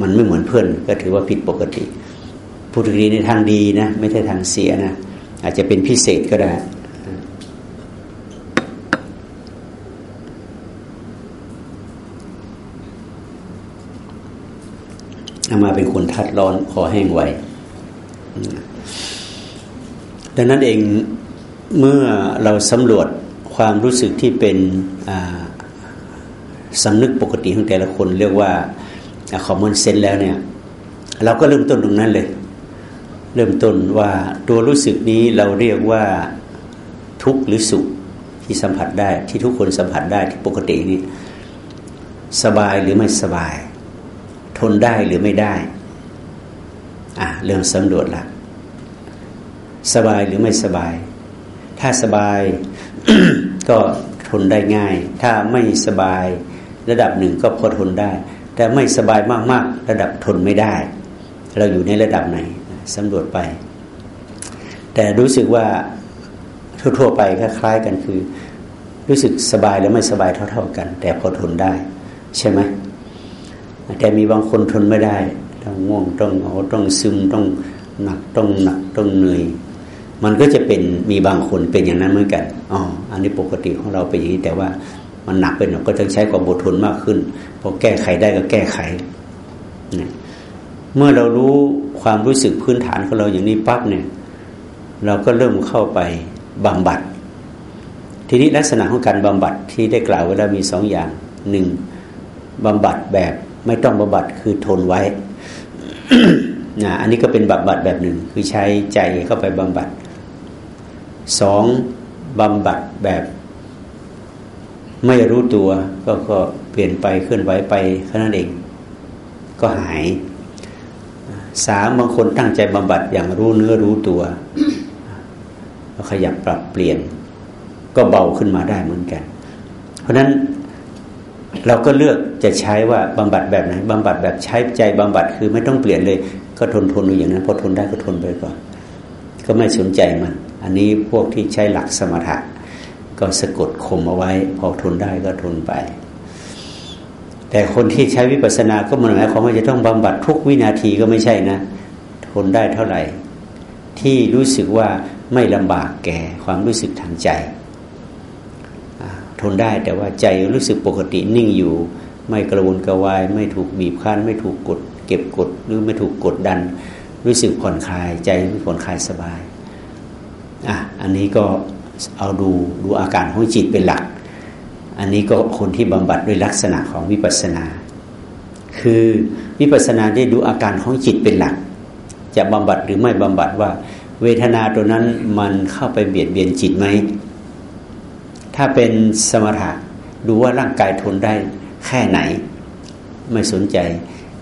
มันไม่เหมือนเพื่อน ก็ถือว่าผิดปกติพูดถึงในทางดีนะ ไม่ใช่ทางเสียนะ อาจจะเป็นพิเศษก็ได้ อามาเป็นคนทัดร้อนคอแห้งไวดังนั้นเองเมื่อเราสำรวจความรู้สึกที่เป็นสำนึกปกติของแต่ละคน เรียกว่าคอมมอนเซนแล้วเนี่ย เราก็เริ่มต้นตรงนั้นเลย เริ่มต้นว่าตัวรู้สึกนี้เราเรียกว่าทุกข์หรือสุขที่สัมผัสได้ที่ทุกคนสัมผัสได้ที่ปกตินี่สบายหรือไม่สบาย ทนได้หรือไม่ได้อะเริ่มสำรวจละสบายหรือไม่สบาย ถ้าสบายก็ทนได้ง่าย ถ้าไม่สบายระดับหนึ่งก็พอทนได้ แต่ไม่สบายมากๆ ระดับทนไม่ได้ เราอยู่ในระดับไหนสำรวจไป แต่รู้สึกว่าทั่วๆไปคล้ายๆกันคือ รู้สึกสบายหรือไม่สบายเท่า ๆกัน แต่พอทนได้ ใช่ไหม แต่มีบางคนทนไม่ได้ ต้องง่วงต้องเหงาต้องซึมต้องหนักต้องหนักต้องเหนื่อยมันก็จะเป็นมีบางคนเป็นอย่างนั้นเหมือนกันอ๋ออันนี้ปกติของเราเป็นอย่างนี้แต่ว่ามันหนักเป็นก็ต้องใช้ความอดทนมากขึ้นพอแก้ไขได้ก็แก้ไขเมื่อเรารู้ความรู้สึกพื้นฐานของเราอย่างนี้ปั๊บเนี่ย เราก็เริ่มเข้าไปบำบัด ทีนี้ลักษณะของการบำบัดที่ได้กล่าวไว้แล้วมีสองอย่างหนึ่งบำบัดแบบ ไม่ต้องบำบัดคือทนไว้นะอันนี้ก็เป็นบำบัดแบบหนึ่ง คือใช้ใจเข้าไปบำบัดสองบำบัดแบบ ไม่รู้ตัวก็ก็เปลี่ยนไปเคลื่อนไหวไปแค่นั้นเอง ก็หายสามบางคนตั้งใจบำบัดอย่างรู้เนื้อรู้ตัวขยับปรับเปลี่ยน ก็เบาขึ้นมาได้เหมือนกัน เพราะนั้น เราก็เลือกจะใช้ว่าบำบัดแบบไหนบำบัดแบบใช้ใจบำบัดคือไม่ต้องเปลี่ยนเลย ก็ทนทนอยู่อย่างนั้น พอทนได้ก็ทนไปก่อน ก็ไม่สนใจมัน อันนี้พวกที่ใช้หลักสมถะ ก็สะกดข่มเอาไว้ พอทนได้ก็ทนไป แต่คนที่ใช้วิปัสสนาก็มันหมายความว่าจะต้องบำบัดทุกวินาทีก็ไม่ใช่นะ ทนได้เท่าไหร่ ที่รู้สึกว่าไม่ลำบากแก่ความรู้สึกทางใจ ทนได้ แต่ว่าใจรู้สึกปกตินิ่งอยู่ ไม่กระวนกระวาย ไม่ถูกบีบคั้น ไม่ถูกกด เก็บกดหรือไม่ถูกกดดัน รู้สึกผ่อนคลายใจรู้ผ่อนคลายสบายอะอันนี้ก็เอาดูดูอาการของจิตเป็นหลัก อันนี้ก็คนที่บำบัดด้วยลักษณะของวิปัสสนา คือวิปัสสนาได้ดูอาการของจิตเป็นหลัก จะบำบัดหรือไม่บำบัดว่า เวทนาตัวนั้นมันเข้าไปเบียดเบียนจิตไหม ถ้าเป็นสมถะดูว่าร่างกายทนได้แค่ไหน ไม่สนใจ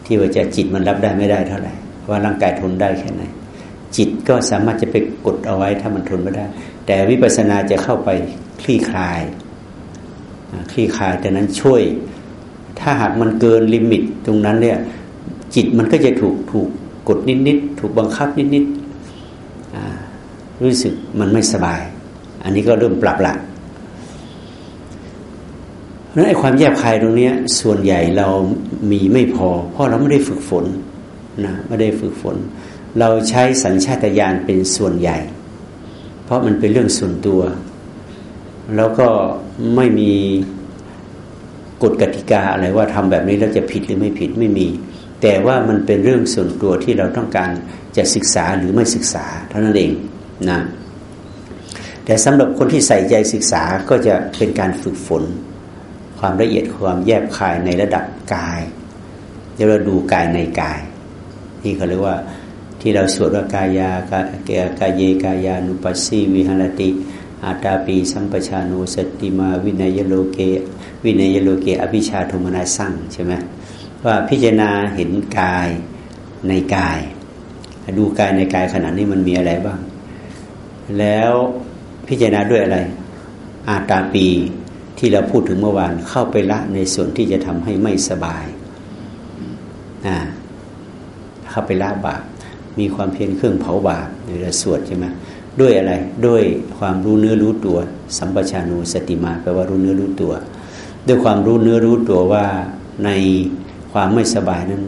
ที่ว่าจะจิตมันรับได้ไม่ได้เท่าไหร่ว่าร่างกายทนได้แค่ไหน จิตก็สามารถจะไปกดเอาไว้ถ้ามันทนไม่ได้ แต่วิปัสสนาจะเข้าไปคลี่คลายคลี่คลายแต่นั้นช่วย ถ้าหากมันเกิน limit ตรงนั้นเนี่ยจิตมันก็จะถูกถูกกดนิดๆถูกบังคับนิดๆรู้สึกมันไม่สบาย อันนี้ก็เริ่มปรับละ นั้นไอ้ความแยบคายตรงนี้ส่วนใหญ่เรามีไม่พอ เพราะเราไม่ได้ฝึกฝนนะไม่ได้ฝึกฝน เราใช้สัญชาตญาณเป็นส่วนใหญ่ เพราะมันเป็นเรื่องส่วนตัว แล้วก็ไม่มีกฎกติกาอะไรว่าทำแบบนี้แล้วจะผิดหรือไม่ผิดไม่มี แต่ว่ามันเป็นเรื่องส่วนตัวที่เราต้องการจะศึกษาหรือไม่ศึกษาเท่านั้นเองนะแต่สำหรับคนที่ใส่ใจศึกษาก็จะเป็นการฝึกฝน ความละเอียดความแยบคายในระดับกายเดี๋ยวเราดูกายในกาย นี่เขาเรียกว่าที่เราสวดว่ากายากาเกายเยกายานุปัสสีวิหารติอาตาปีสัมปชานุสติมาวินัยโลเก วินัยโลเก อภิชาโทมนาสั่งใช่ไหมว่าพิจารณาเห็นกายในกาย ดูกายในกายขณะนี้มันมีอะไรบ้าง แล้วพิจารณาด้วยอะไร อาตาปี ที่เราพูดถึงเมื่อวานเข้าไปละในส่วนที่จะทำให้ไม่สบายอ่าเข้าไปละบาปมีความเพียรเครื่องเผาบาปในระสวดใช่ไหมด้วยอะไรด้วยความรู้เนื้อรู้ตัว สัมปชานุสติมาแปลว่ารู้เนื้อรู้ตัว ด้วยความรู้เนื้อรู้ตัวว่าในความไม่สบายนั้น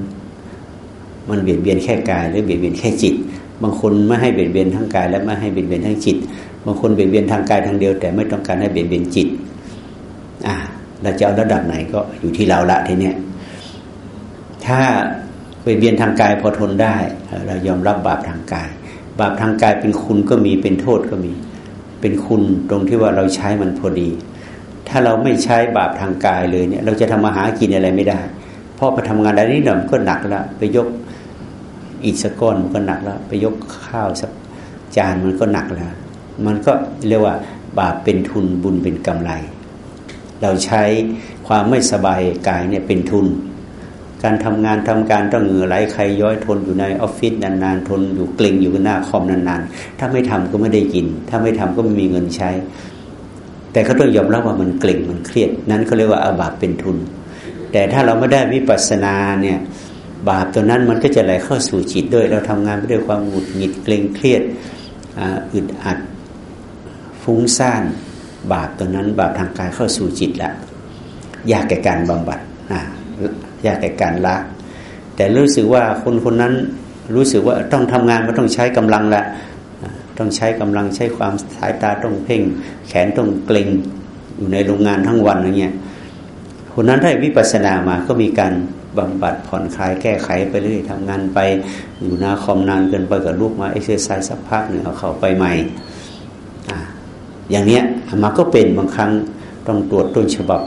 มันเบียดเบียนแค่กายหรือเบียดเบียนแค่จิต บางคนไม่ให้เบียดเบียนทั้งกาย และไม่ให้เบียดเบียนทั้งจิต บางคนเบียดเบียนทางกายทางเดียว แต่ไม่ต้องการให้เบียดเบียนจิต อ่าเราจะเอาระดับไหนก็อยู่ที่เราละทีเนี้ยถ้าเบียดเบียนทางกายพอทนได้ เรายอมรับบาปทางกาย บาปทางกายเป็นคุณก็มีเป็นโทษก็มี เป็นคุณตรงที่ว่าเราใช้มันพอดี ถ้าเราไม่ใช้บาปทางกายเลยเนี่ย เราจะทำมาหากินอะไรไม่ได้พอไปทำงานอะไรนิดหน่อยก็หนักแล้วไปยกอีกสักก้อนมันก็หนักแล้วไปยกข้าวสักจานมันก็หนักแล้ว มันก็เรียกว่าบาปเป็นทุนบุญเป็นกำไร เราใช้ความไม่สบายกายเนี่ยเป็นทุน การทำงานทำการต้องเหงื่อไหลใครย้อยทนอยู่ในออฟฟิศนานๆ ทนอยู่เกรงอยู่หน้าคอมนานๆ ถ้าไม่ทำก็ไม่ได้กิน ถ้าไม่ทำก็ไม่มีเงินใช้ แต่เขาต้องยอมรับว่ามันเกร็งมันเครียด นั้นเขาเรียกว่าอาบาปเป็นทุน แต่ถ้าเราไม่ได้วิปัสสนาเนี่ยบาปตัวนั้นมันก็จะไหลเข้าสู่จิตด้วย เราทำงานไปด้วยความหงุดหงิดเกรงเครียดอึดอัดฟุ้งซ่าน บาปตัวนั้นบาปทางกายเข้าสู่จิตละยากแก่การบำบัดยากแก่การละ แต่รู้สึกว่าคนคนนั้นรู้สึกว่าต้องทำงานมันต้องใช้กำลังละต้องใช้กำลังใช้ความสายตาต้องเพ่ง แขนต้องเกร็งอยู่ในโรงงานทั้งวันอย่างเงี้ยคนนั้นได้วิปัสสนามาก็มีการบำบัดผ่อนคลายแก้ไขไปเรื่อยทำงานไปอยู่หน้าคอมนานเกินไปก็ลุกมา exercise สักพักหนึ่งเอาเข้าไปใหม่ อย่างเนี้ยมาก็เป็นบางครั้งต้องตรวจต้นฉบับ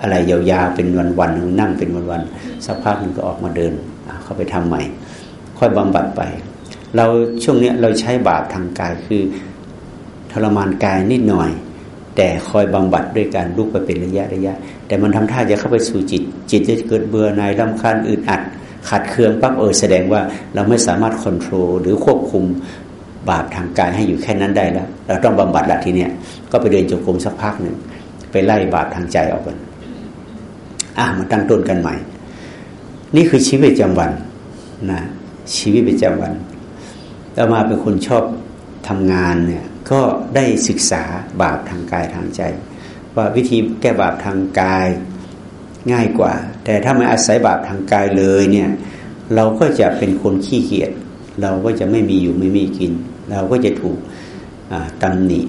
อะไรยาวๆเป็นวันๆนั่งเป็นวันๆสักพักนึงก็ออกมาเดินเข้าไปทำใหม่ ค่อยบำบัดไป เราช่วงนี้เราใช้บาปทางกายคือทรมานกายนิดหน่อย แต่คอยบำบัดด้วยการลุกไปเป็นระยะระยะ แต่มันทำท่าจะเข้าไปสู่จิต จิตจะเกิดเบื่อหน่ายลำคาญอึดอัดขัดเคืองปั๊บเออแสดงว่าเราไม่สามารถควบคุมหรือควบคุม บาปทางกายให้อยู่แค่นั้นได้แล้ว เราต้องบำบัดละทีเนี้ยก็ไปเดินจงกรมสักพักหนึ่งไปไล่บาปทางใจออกกันอะมาตั้งต้นกันใหม่ นี่คือชีวิตประจำวันนะชีวิตประจำวันเรามาเป็นคนชอบทำงานเนี่ยก็ได้ศึกษาบาปทางกายทางใจ ว่าวิธีแก้บาปทางกายง่ายกว่า แต่ถ้าไม่อาศัยบาปทางกายเลยเนี่ยเราก็จะเป็นคนขี้เกียจ เราก็จะไม่มีอยู่ไม่มีกิน เราก็จะถูกตำหนิ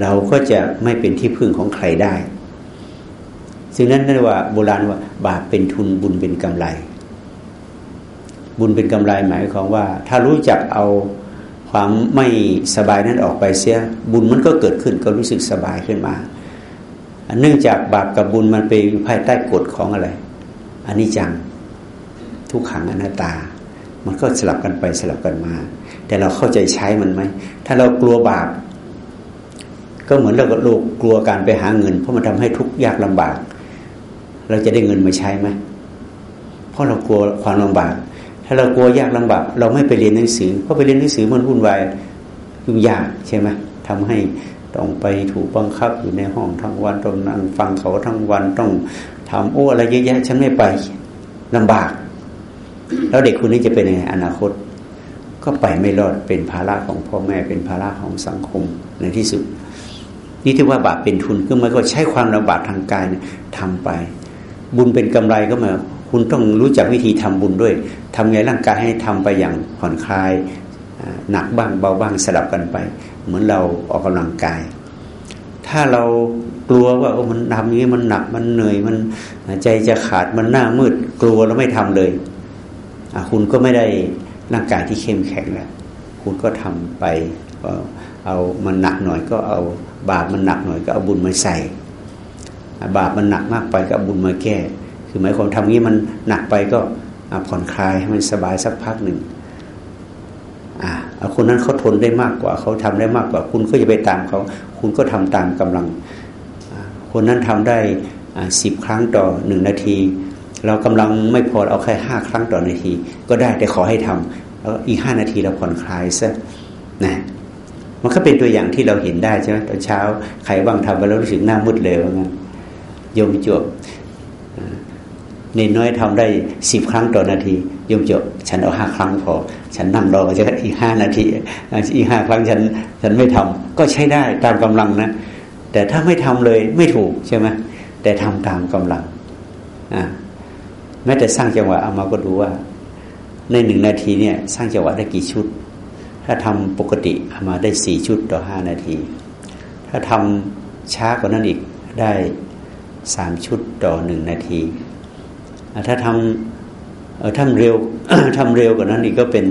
เราก็จะไม่เป็นที่พึ่งของใครได้ซึ่งนั้นนั่นว่าโบราณว่าบาปเป็นทุนบุญเป็นกำไร บุญเป็นกำไรหมายความว่า ถ้ารู้จักเอาความไม่สบายนั้นออกไปเสีย บุญมันก็เกิดขึ้นก็รู้สึกสบายขึ้นมา เนื่องจากบาปกับบุญมันไปอยู่ภายใต้กฎของอะไรอันนี้จังทุกขังอนัตตา มันก็สลับกันไปสลับกันมา แต่เราเข้าใจใช้มันไหม ถ้าเรากลัวบาปก็เหมือนเราก็ลูกกลัวการไปหาเงิน เพราะมันทำให้ทุกข์ยากลำบาก เราจะได้เงินมาใช้ไหมเพราะเรากลัวความลำบาก ถ้าเรากลัวยากลำบาก เราไม่ไปเรียนหนังสือเพราะไปเรียนหนังสือมันวุ่นวายยุ่งยากใช่ไหมทำให้ต้องไปถูกบังคับอยู่ในห้องทั้งวันต้องนั่งฟังเขาทั้งวันต้องทำโอ้อะไรเยอะแยะฉันไม่ไปลำบาก แล้วเด็กคนนี้จะเป็นในอนาคต ก็ไปไม่รอดเป็นภาระของพ่อแม่เป็นภาระของสังคมในที่สุด นี่ที่ว่าบาปเป็นทุนก็มันก็ใช้ความลำบากทางกายทำไป บุญเป็นกำไรก็มาคุณต้องรู้จักวิธีทำบุญด้วยทำไงร่างกายให้ทำไปอย่างผ่อนคลายหนักบ้างเบาบ้างสลับกันไป เหมือนเราออกกำลังกาย ถ้าเรากลัวว่าโอ้มันทำอย่างนี้มันหนักมันเหนื่อยมันใจจะขาดมันหน้ามืดกลัวแล้วไม่ทำเลย คุณก็ไม่ได้ร่างกายที่เข้มแข็งแล้วคุณก็ทำไปเอามันหนักหน่อยก็เอาบาปมันหนักหน่อยก็เอาบุญมาใส่ บาปมันหนักมากไปก็เอาบุญมาแก้ คือหมายความทำนี้มันหนักไปก็ผ่อนคลายให้มันสบายสักพักหนึ่งอ่าคนนั้นเขาทนได้มากกว่าเขาทำได้มากกว่า คุณก็จะไปตามเขาคุณก็ทำตามกำลัง คนนั้นทำได้สิบครั้งต่อหนึ่งนาที เรากำลังไม่พอเอาแค่ห้าครั้งต่อนาที ก็ได้แต่ขอให้ทำแล้วอีกห้านาทีเราผ่อนคลายซะนะมันก็เป็นตัวอย่างที่เราเห็นได้ใช่ไหมตอนเช้าใครบ้างทำไปแล้วรู้สึกหน้ามืดเลยว่างั้นโยมจบเนน้อยทำได้สิบครั้งต่อนาทีโยมจบฉันเอาห้าครั้งพอ ฉันนั่งรอจะอีกห้านาที อีกห้าครั้งฉันฉันไม่ทำก็ใช้ได้ตามกำลังนะแต่ถ้าไม่ทำเลยไม่ถูกใช่ไหมแต่ทำตามกำลังอ่า แม้แต่สร้างจังหวะเอามาก็ดูว่า ในหนึ่งนาทีเนี่ย สร้างจังหวะได้กี่ชุด ถ้าทำปกติเอามาได้สี่ชุดต่อห้านาที ถ้าทำช้ากว่านั้นอีกได้สามชุดต่อหนึ่งนาที ถ้าทำทำเร็วทำเร็วกว่านั้นอีกก็เป็น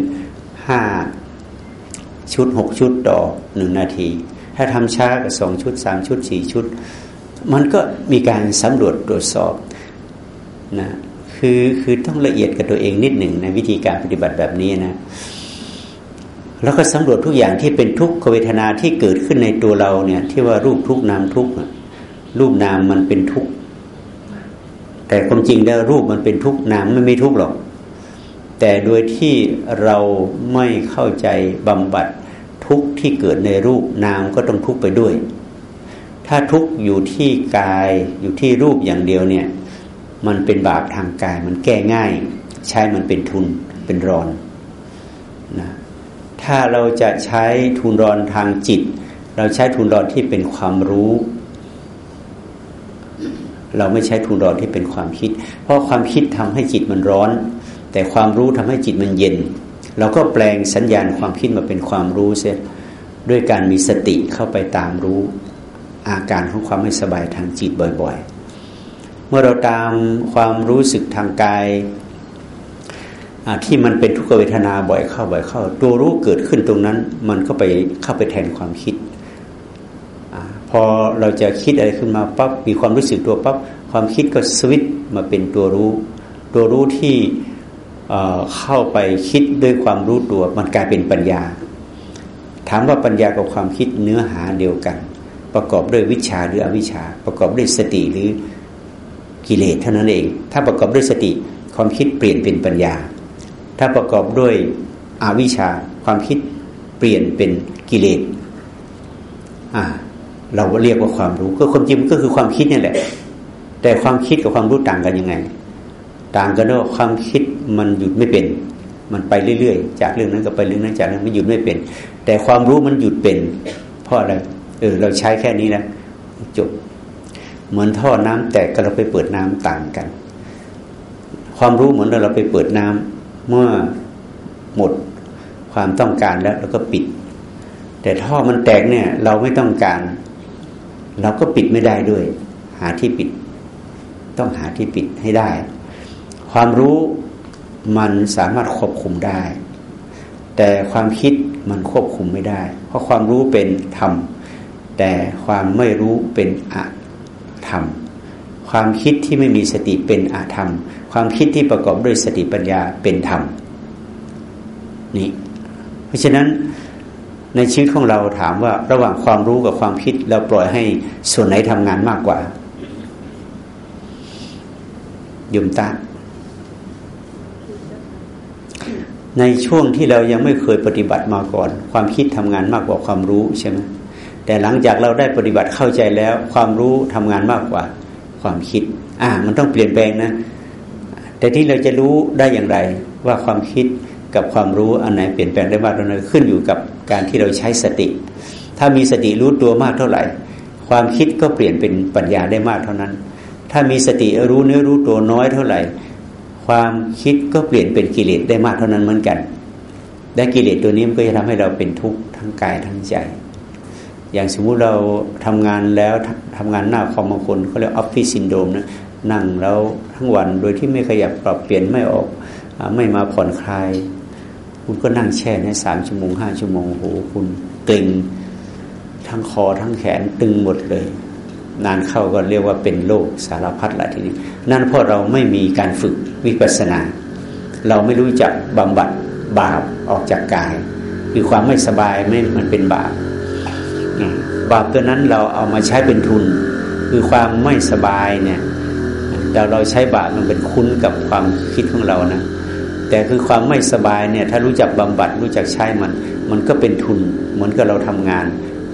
ห้าชุดหกชุดต่อหนึ่งนาที ถ้าทำช้าก็สองชุดสามชุดสี่ชุด มันก็มีการสำรวจตรวจสอบนะ คือคือต้องละเอียดกับตัวเองนิดหนึ่งในวิธีการปฏิบัติแบบนี้นะ แล้วก็สำรวจทุกอย่างที่เป็นทุกขเวทนาที่เกิดขึ้นในตัวเราเนี่ย ที่ว่ารูปทุกนามทุกรูปนามมันเป็นทุกแต่ความจริงแล้วรูปมันเป็นทุกนามไม่ไม่ทุกหรอก แต่โดยที่เราไม่เข้าใจบำบัดทุกที่เกิดในรูปนามก็ต้องทุกไปด้วย ถ้าทุกอยู่ที่กายอยู่ที่รูปอย่างเดียวเนี่ย มันเป็นบาปทางกาย มันแก้ง่าย ใช้มันเป็นทุนเป็นรอนนะถ้าเราจะใช้ทุนรอนทางจิต เราใช้ทุนรอนที่เป็นความรู้ เราไม่ใช้ทุนรอนที่เป็นความคิด เพราะความคิดทำให้จิตมันร้อน แต่ความรู้ทำให้จิตมันเย็น เราก็แปลงสัญญาณความคิดมาเป็นความรู้เสียด้วยการมีสติเข้าไปตามรู้ อาการของความไม่สบายทางจิตบ่อย ๆ เมื่อเราตามความรู้สึกทางกายที่มันเป็นทุกขเวทนาบ่อยเข้าบ่อยเข้า ตัวรู้เกิดขึ้นตรงนั้น มันก็ไปเข้าไปแทนความคิดอพอเราจะคิดอะไรขึ้นมาปั๊บมีความรู้สึกตัวปั๊บความคิดก็สวิตมาเป็นตัวรู้ ตัวรู้ที่เข้าไปคิดด้วยความรู้ตัว มันกลายเป็นปัญญา ถามว่าปัญญากับความคิดเนื้อหาเดียวกัน ประกอบด้วยวิชาหรืออวิชา ประกอบด้วยสติหรือ กิเลสเท่านั้นเอง ถ้าประกอบด้วยสติความคิดเปลี่ยนเป็นปัญญา ถ้าประกอบด้วยอวิชชาความคิดเปลี่ยนเป็นกิเลสอ่าเราเรียกว่าความรู้ก็ความจริงก็คือความคิดนี่แหละ แต่ความคิดกับความรู้ต่างกันยังไง ต่างกันว่าความคิดมันหยุดไม่เป็น มันไปเรื่อยๆ จากเรื่องนั้นก็ไปเรื่องนั้นจากนั้นมันหยุดไม่เป็น แต่ความรู้มันหยุดเป็น เพราะอะไรเออเราใช้แค่นี้นะจบ เหมือนท่อน้ำแตกกับเราไปเปิดน้ำต่างกัน ความรู้เหมือนเราไปเปิดน้ำเมื่อหมดความต้องการแล้วเราก็ปิด แต่ท่อมันแตกเนี่ยเราไม่ต้องการ เราก็ปิดไม่ได้ด้วย หาที่ปิด ต้องหาที่ปิดให้ได้ ความรู้มันสามารถควบคุมได้ แต่ความคิดมันควบคุมไม่ได้ เพราะความรู้เป็นธรรมแต่ความไม่รู้เป็นอ ธรรม ความคิดที่ไม่มีสติเป็นอาธรรม ความคิดที่ประกอบด้วยสติปัญญาเป็นธรรมนี่เพราะฉะนั้นในชีวิตของเราถามว่าระหว่างความรู้กับความคิดเราปล่อยให้ส่วนไหนทำงานมากกว่ายุมตาในช่วงที่เรายังไม่เคยปฏิบัติมาก่อน ความคิดทำงานมากกว่าความรู้ใช่ไหม แต่หลังจากเราได้ปฏิบัติเข้าใจแล้ว ความรู้ทำงานมากกว่า ความคิด อ่า มันต้องเปลี่ยนแปลงนะ แต่ที่เราจะรู้ได้อย่างไร ว่าความคิดกับความรู้อันไหนเปลี่ยนแปลงได้มากเท่านั้นขึ้นอยู่กับการที่เราใช้สติ ถ้ามีสติรู้ตัวมากเท่าไหร่ ความคิดก็เปลี่ยนเป็นปัญญาได้มากเท่านั้น ถ้ามีสติรู้เนื้อรู้ตัวน้อยเท่าไหร่ ความคิดก็เปลี่ยนเป็นกิเลสได้มากเท่านั้นเหมือนกัน และกิเลสตัวนี้มันก็จะทำให้เราเป็นทุกข์ทั้งกายทั้งใจ อย่างสมมุติเราทำงานแล้วทำงานหน้าคอมบางคนเขาเรียกออฟฟิศซินโดมนะนั่งแล้วทั้งวันโดยที่ไม่ขยับปรับเปลี่ยนไม่ออกไม่มาผ่อนคลาย คุณก็นั่งแช่ในสามชั่วโมงห้าชั่วโมงโหคุณเกร็งทั้งคอทั้งแขนตึงหมดเลย นานเข้าก็เรียกว่าเป็นโรคสารพัดละทีนี้ นั่นเพราะเราไม่มีการฝึกวิปัสสนา เราไม่รู้จักบำบัดบาปออกจากกาย คือความไม่สบายไม่มันเป็นบาป บาปตัวนั้นเราเอามาใช้เป็นทุน คือความไม่สบายเนี่ยแต่เราใช้บาปมันเป็นคุ้นกับความคิดของเรานะ แต่คือความไม่สบายเนี่ย ถ้ารู้จักบำบัดรู้จักใช้มัน มันก็เป็นทุน เหมือนกับเราทำงาน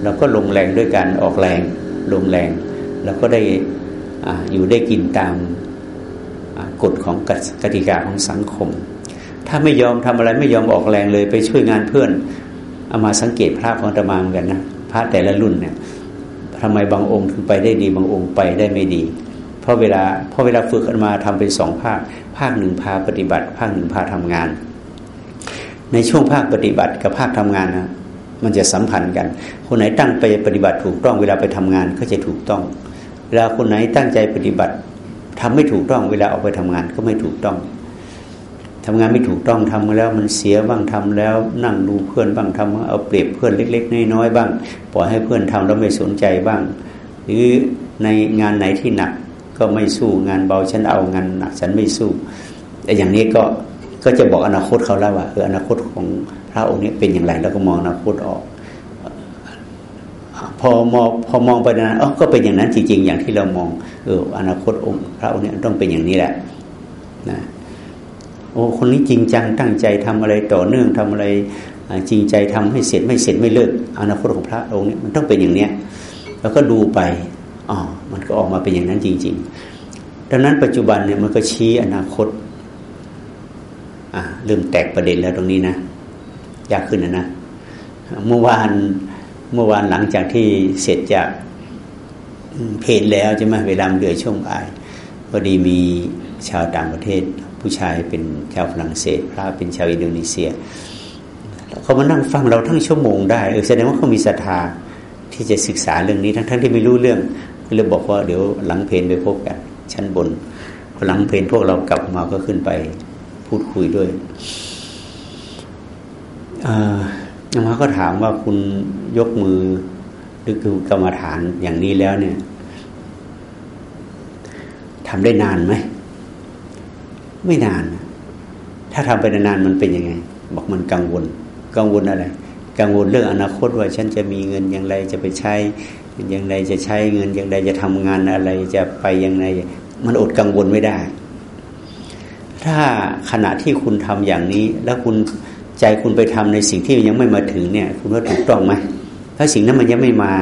เราก็ลงแรงด้วยการออกแรงลงแรงแล้วก็ได้ออยู่ได้กินตามกฎของกติกาของสังคม ถ้าไม่ยอมทำอะไรไม่ยอมออกแรงเลยไปช่วยงานเพื่อนเอามาสังเกตพระของตมามกันนะ ระแต่ละรุ่นเนี่ยทำไมบางองค์ถึงไปได้ดีบางองค์ไปได้ไม่ดี เพราะเวลาพอเวลาฝึกกันมาทำเป็นสองภาค ภาคหนึ่งพาปฏิบัติ ภาคหนึ่งพาทำงาน ในช่วงภาคปฏิบัติกับภาคทำงานนะมันจะสัมพันธ์กัน คนไหนตั้งไปปฏิบัติถูกต้องเวลาไปทำงานก็จะถูกต้อง เวลาคนไหนตั้งใจปฏิบัติทำไม่ถูกต้องเวลาออกไปทำงานก็ไม่ถูกต้อง ทำงานไม่ถูกต้องทำแล้วมันเสียบ้างทำแล้ว นั่งดูเพื่อนบ้างทำเอาเปรียบเพื่อนเล็ก ๆ น้อยๆบ้าง ปล่อยให้เพื่อนทำแล้วไม่สนใจบ้าง หรือในงานไหนที่หนักก็ไม่สู้งานเบาฉันเอางานหนักฉันไม่สู้แต่อย่างนี้ก็ก็จะบอกอนาคตเขาแล้วว่าเอออนาคตของพระองค์นี้เป็นอย่างไรแล้วก็มองอนาคตออก พอมองพอมองไปนั้นอ๋อก็เป็นอย่างนั้นจริงๆ อย่างที่เรามอง เอออนาคตองค์ พระองค์นี้ต้องเป็นอย่างนี้แหละนะ โอ้คนนี้จริงจังตั้งใจทำอะไรต่อเนื่องทำอะไรจริงใจทำให้เสร็จไม่เสร็จไม่เลิกอนาคตของพระองค์นี้มันต้องเป็นอย่างเนี้ยแล้วก็ดูไปอ๋อมันก็ออกมาเป็นอย่างนั้นจริง ๆ ดังนั้นปัจจุบันเนี่ยมันก็ชี้อนาคตอ่าเริ่มแตกประเด็นแล้วตรงนี้นะยากขึ้นนะนะเมื่อวานเมื่อวานหลังจากที่เสร็จจากเพจแล้วใช่ไหมเวลาเดือช่วงบ่ายพอดีมีชาวต่างประเทศ ผู้ชายเป็นชาวฝรั่งเศสพระเป็นชาวอินโดนีเซียเขามานั่งฟังเราทั้งชั่วโมงได้เออแสดงว่าเขามีศรัทธาที่จะศึกษาเรื่องนี้ทั้งทั้งที่ไม่รู้เรื่องก็เลยบอกว่าเดี๋ยวหลังเพลนไปพบกันชั้นบนหลังเพลนพวกเรากลับมาก็ขึ้นไปพูดคุยด้วยอามาก็ถามว่าคุณยกมือหรือคือกรรมฐานอย่างนี้แล้วเนี่ยทำได้นานไหม ไม่นาน ถ้าทำไปนานๆมันเป็นยังไง บอกมันกังวล กังวลอะไร กังวลเรื่องอนาคตว่าฉันจะมีเงินอย่างไรจะไปใช้อย่างไรจะใช้เงินอย่างไรจะทำงานอะไรจะไปอย่างไรมันอดกังวลไม่ได้ ถ้าขณะที่คุณทำอย่างนี้ แล้วคุณใจคุณไปทำในสิ่งที่ยังไม่มาถึงเนี่ย คุณว่าถูกต้องไหมถ้าสิ่งนั้นมันยังไม่มา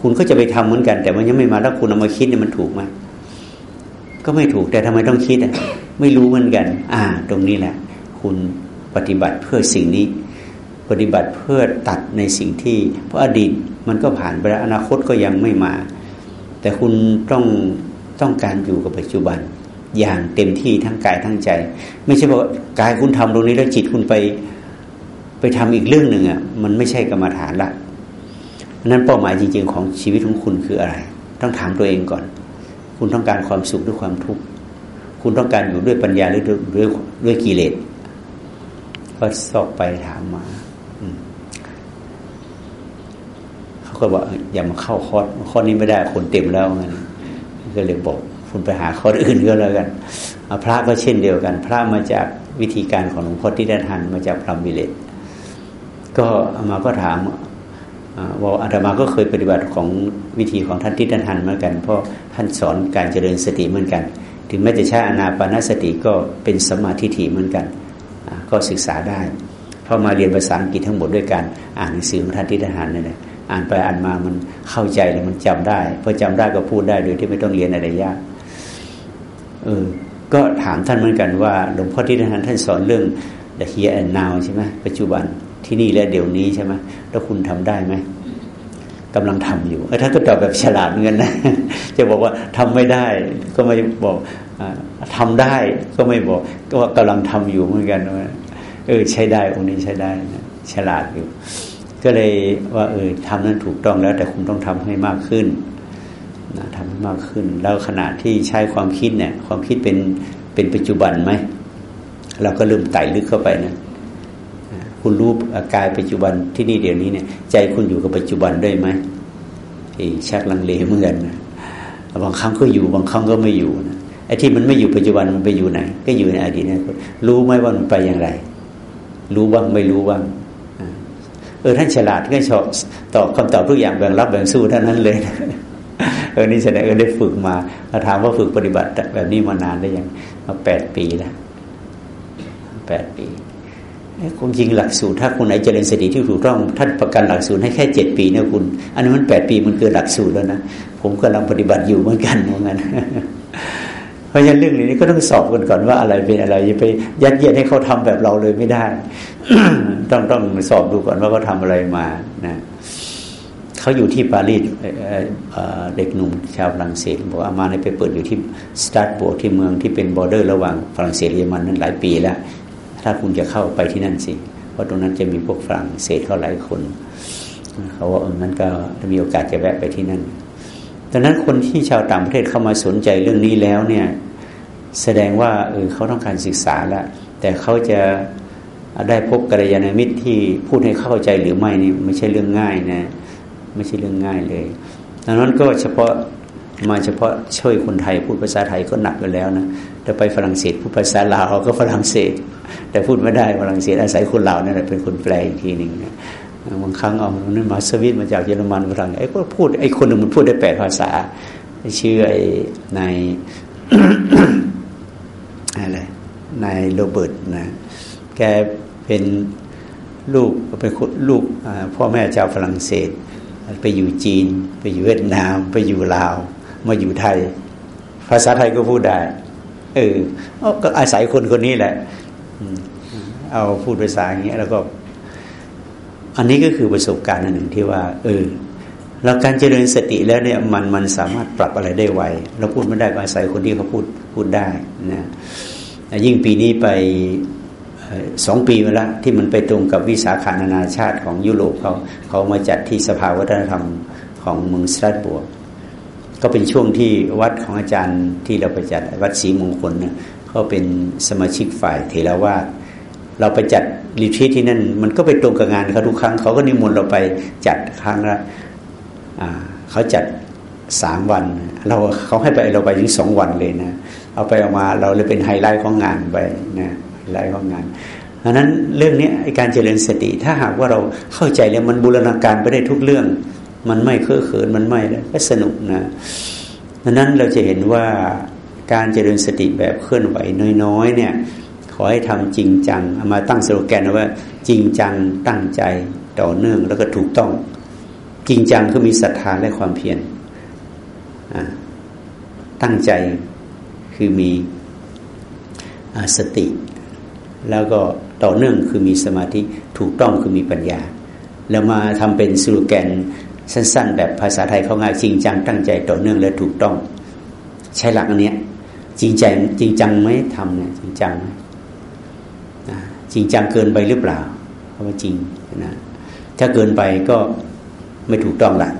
คุณก็จะไปทำเหมือนกัน แต่มันยังไม่มาแล้วคุณเอามาคิดเนี่ยมันถูกไหม ก็ไม่ถูกแต่ทำไมต้องคิดอะไม่รู้เหมือนกัน อ่า ตรงนี้แหละ คุณปฏิบัติเพื่อสิ่งนี้ ปฏิบัติเพื่อตัดในสิ่งที่ เพราะอดีตมันก็ผ่านไปแล้วอนาคตก็ยังไม่มา แต่คุณต้องต้องการอยู่กับปัจจุบัน อย่างเต็มที่ทั้งกายทั้งใจ ไม่ใช่ว่ากายคุณทำตรงนี้แล้วจิตคุณไปไปทำอีกเรื่องหนึ่งอะมันไม่ใช่กรรมฐานละนั้นเป้าหมายจริง ๆ ของชีวิตของคุณคืออะไร ต้องถามตัวเองก่อน คุณต้องการความสุขด้วยความทุกข์คุณต้องการอยู่ด้วยปัญญาหรือด้วยด้วยกิเลสก็สอบไปถามมาเขาก็บอกอย่ามาเข้าคอร์สข้อนี้ไม่ได้คนเต็มแล้วงั้นก็เลยบอก คุณไปหาคอร์สอื่นก็แล้วกันพระก็เช่นเดียวกัน พระมาจากวิธีการของหลวงพ่อที่ได้ทันมาจากพรหมวิเลตก็มาก็ถาม ว่าอาตมาก็เคยปฏิบัติของวิธีของท่านที่ท่านทันเหมือนกัน เพราะท่านสอนการเจริญสติเหมือนกัน ถึงแม้จะใช้อนาปานสติก็เป็นสมาธิถี่เหมือนกัน ก็ศึกษาได้พอมาเรียนภาษาอังกฤษทั้งหมดด้วยกันอ่านหนังสือของท่านที่ท่านทันนี่แหละอ่านไปอ่านมามันเข้าใจแล้วมันจำได้พอจำได้ก็พูดได้โดยที่ไม่ต้องเรียนอะไรยากเออก็ถามท่านเหมือนกันว่าหลวงพ่อที่ท่านท่านสอนเรื่อง the here and now ใช่ไหมปัจจุบัน ที่นี่และเดี๋ยวนี้ใช่ไหมแล้วคุณทำได้ไหมกำลังทำอยู่ท่านก็ตอบแบบฉลาดเงินนะจะบอกว่าทำไม่ได้ ก็ไม่บอกทำได้ก็ไม่บอก ก็ว่ากำลังทำอยู่เหมือนกันว่าเออใช้ได้องค์นี้ใช้ได้นะฉลาดอยู่ ก็เลยว่า เออทำนั้นถูกต้องแล้ว แต่คุณต้องทำให้มากขึ้นนะทำให้มากขึ้น แล้วขณะที่ใช้ความคิดเนี่ย ความคิดเป็นเป็นปัจจุบันไหมเราก็เริ่มไต่ลึกเข้าไปนะ คุณรู้อาการปัจจุบันที่นี่เดี๋ยวนี้เนี่ย ใจคุณอยู่กับปัจจุบันได้ไหมที่ชักลังเลเหมือนกันนะบางครั้งก็อยู่บางครั้งก็ไม่อยู่นะไอ้ที่มันไม่อยู่ปัจจุบันมันไปอยู่ไหน ก็อยู่ในอดีตนะรู้ไหมว่ามันไปอย่างไร รู้บ้างไม่รู้บ้างเออท่านฉลาดก็ชอบตอบคำตอบทุกอย่างแบ่งรับแบ่งสู้เท่านั้นเลยเออนี่แสดงเออได้ฝึกมาถามว่าฝึกปฏิบัติแบบนี้มานานได้ยังมาแปดปีแล้วแปดปี คงจริงหลักสูตร ถ้าคุณไหนเจริญสติที่ถูกต้องท่านประกันหลักสูตรให้แค่เจ็ดปีนะคุณ อันนี้มันแปดปีมันเกินหลักสูตรแล้วนะผมกำลังปฏิบัติอยู่เหมือนกันเหมือนกันเพราะฉะนั้นเรื่องนี้ก็ต้องสอบกันก่อนว่าอะไรเป็นอะไรอย่าไปยัดเยียดให้เขาทำแบบเราเลยไม่ได้ ต้องต้องสอบดูก่อนว่าเขาทาอะไรมานะเขาอยู่ที่ปารีสเด็กหนุ่มชาวฝรั่งเศสบอกอาตมาในไปเปิดอยู่ที่ Strasbourg ที่เมืองที่เป็น border ระหว่างฝรั่งเศสเยอรมันนั้นหลายปีแล้ว ถ้าคุณจะเข้าไปที่นั่นสิเพราะตรงนั้นจะมีพวกฝรั่งเศสเขาหลายคนเขาว่าเออนั้นก็มีโอกาสจะแวะไปที่นั่นดังนั้นคนที่ชาวต่างประเทศเข้ามาสนใจเรื่องนี้แล้วเนี่ยแสดงว่าเออเขาต้องการศึกษาแล้วแต่เขาจะได้พบกัลยาณมิตรที่พูดให้เข้าใจหรือไม่นี่ไม่ใช่เรื่องง่ายนะ ไม่ใช่เรื่องง่ายเลยดังนั้นก็เฉพาะ มาเฉพาะช่วยคนไทยพูดภาษาไทยก็หนักไปแล้วนะแต่ไปฝรั่งเศสพูดภาษาลาวก็ฝรั่งเศส แต่พูดไม่ได้ฝรั่งเศสอาศัยคนลาวนั่นแหละเป็นคนแปลอีกทีหนึ่งบางครั้งเอานั่นมาสวิตมาจากเยอรมันฝรั่งไอ้ก็พูดไอ้คนหนึ่งมันพูดได้แปดภาษาชื่อไอ้นายอะไรนายโรเบิร์ตนะแกเป็นลูกเป็นลูกพ่อแม่เจ้าฝรั่งเศส ไปอยู่จีน ไปอยู่เวียดนาม ไปอยู่ลาว มาอยู่ไทย ภาษาไทยก็พูดได้ เออก็อาศัยคนคนนี้แหละเอาพูดภาษาอย่างเงี้ยแล้วก็ อันนี้ก็คือประสบการณ์อันหนึ่งที่ว่า เออเราการเจริญสติแล้วเนี่ยมันมันสามารถปรับอะไรได้ไวเราพูดไม่ได้ก็อาศัยคนที่เขาพูดพูดได้นะยิ่งปีนี้ไปสองปีมาแล้วที่มันไปตรงกับวิสาขานานาชาติของยุโรปเขาเขามาจัดที่สภาวัฒนธรรมของเมืองสตรัสบวก ก็เป็นช่วงที่วัดของอาจารย์ที่เราไปจัดวัดศรีมงคลเนี่ยเขาเป็นสมาชิกฝ่ายเทรวาสเราไปจัดรีทรีที่นั่น มันก็ไปตรงกับงานเขาทุกครั้งเขาก็นิมนต์เราไปจัดครั้งละเขาจัดสามวัน เราเขาให้ไปเราไปถึงสองวันเลยนะ เอาไปออกมาเราเลยเป็นไฮไลท์ของงานไปนะไฮไลท์ของงานเพราะนั้นเรื่องนี้การเจริญสติถ้าหากว่าเราเข้าใจแล้วมันบูรณาการไปได้ทุกเรื่อง มันไม่เคอะเขินมันไม่แล้วก็สนุกนะดังนั้นเราจะเห็นว่าการเจริญสติแบบเคลื่อนไหวน้อยๆ เนี่ย ขอให้ทำจริงจังอาตมาตั้งสโลแกนว่า จริงจังตั้งใจต่อเนื่องแล้วก็ถูกต้อง จริงจังคือมีศรัทธาและความเพียรตั้งใจคือมีสติ แล้วก็ต่อเนื่องคือมีสมาธิถูกต้องคือมีปัญญา แล้วมาทำเป็นสโลแกน สั้น ๆ แบบภาษาไทยเขาง่ายจริงจังตั้งใจต่อเนื่องและถูกต้อง ใช้หลักอันนี้จริงใจจริงจังไหมทำเนี่ยจริงจังไหมจริงจังเกินไปหรือเปล่าเพราะว่าจริงนะถ้าเกินไปก็ไม่ถูกต้องละ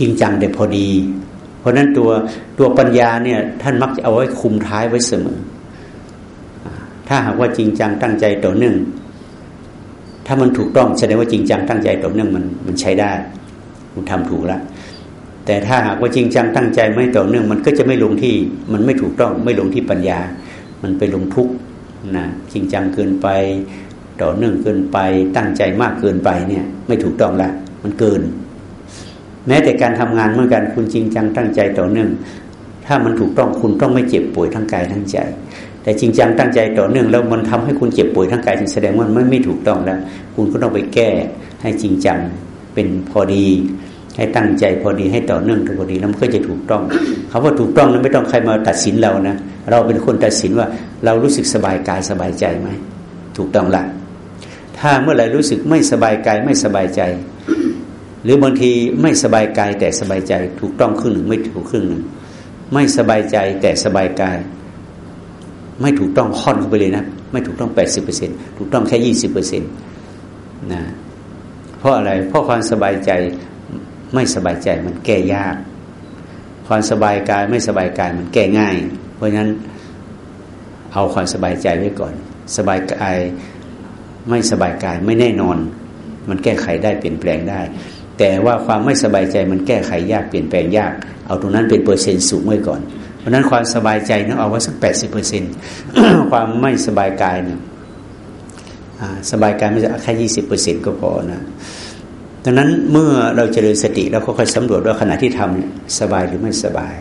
จริงจังแต่พอดี เพราะนั้นตัวตัวปัญญาเนี่ยท่านมักจะเอาไว้คุมท้ายไว้เสมอ ถ้าหากว่าจริงจังตั้งใจต่อเนื่อง ถ้ามันถูกต้องแสดงว่าจริงจังตั้งใจต่อเนื่องมันมันใช้ได้คุณทำถูกแล้วแต่ถ้าหากว่าจริงจังตั้งใจไม่ต่อเนื่อง มันก็จะไม่ลงที่มันไม่ถูกต้องไม่ลงที่ปัญญา มันไปลงทุกนะจริงจังเกินไป ต่อเนื่องเกินไป ตั้งใจมากเกินไปเนี่ย ไม่ถูกต้องละมันเกิน แม้แต่การทำงานเหมื่อกันคุณจริงจังตั้งใจต่อเนื่อง ถ้ามันถูกต้องคุณต้องไม่เจ็บป่วยทั้งกายทั้งใจ แต่จริงจังตั้งใจต่อเนื่องแล้วมันทำให้คุณเจ็บป่วยทั้งกายแสดงว่ามันไม่ถูกต้องแล้ว คุณก็ต้องไปแก้ให้จริงจังเป็นพอดี ให้ตั้งใจพอดีให้ต่อเนื่องพอดีแล้วมันก็จะถูกต้องคาว่าถูกต้องนั้นไม่ต้องใครมาตัดสินเรานะเราเป็นคนตัดสินว่าเรารู้สึกสบายกายสบายใจไหมถูกต้องละถ้าเมื่อไหร่รู้สึกไม่สบายกายไม่สบายใจ หรือบางทีไม่สบายกายแต่สบายใจ ถูกต้องครึ่งหนึ่งไม่ถูกครึ่งหนึ่งไม่สบายใจแต่สบายกาย ไม่ถูกต้องค่อนเข้าไปเลยนะ ไม่ถูกต้องแปดสิบเปอร์เซ็นถูกต้องแค่ยี่สิบเปอร์เซ็นต์นะเพราะอะไร เพราะความสบายใจไม่สบายใจมันแก้ยาก ความสบายกายไม่สบายกายมันแก้ง่าย เพราะฉะนั้นเอาความสบายใจไว้ก่อน สบายกายไม่สบายกายไม่แน่นอน มันแก้ไขได้เปลี่ยนแปลงได้ แต่ว่าความไม่สบายใจมันแก้ไขยากเปลี่ยนแปลงยาก เอาตรงนั้นเป็นเปอร์เซ็นต์สูงไว้ก่อน ราะนั้นความสบายใจนะเอาไว้สักแปดสิบเปอร์เซ็นต์ความไม่สบายกายเนี่ยสบายกายไม่ใช่แค่ยี่สิบเปอร์เซ็นต์ก็พอนะดังนั้นเมื่อเราเจริญสติเราก็ค่อยสำรวจว่าขณะที่ทำเนี่ยสบายหรือไม่สบาย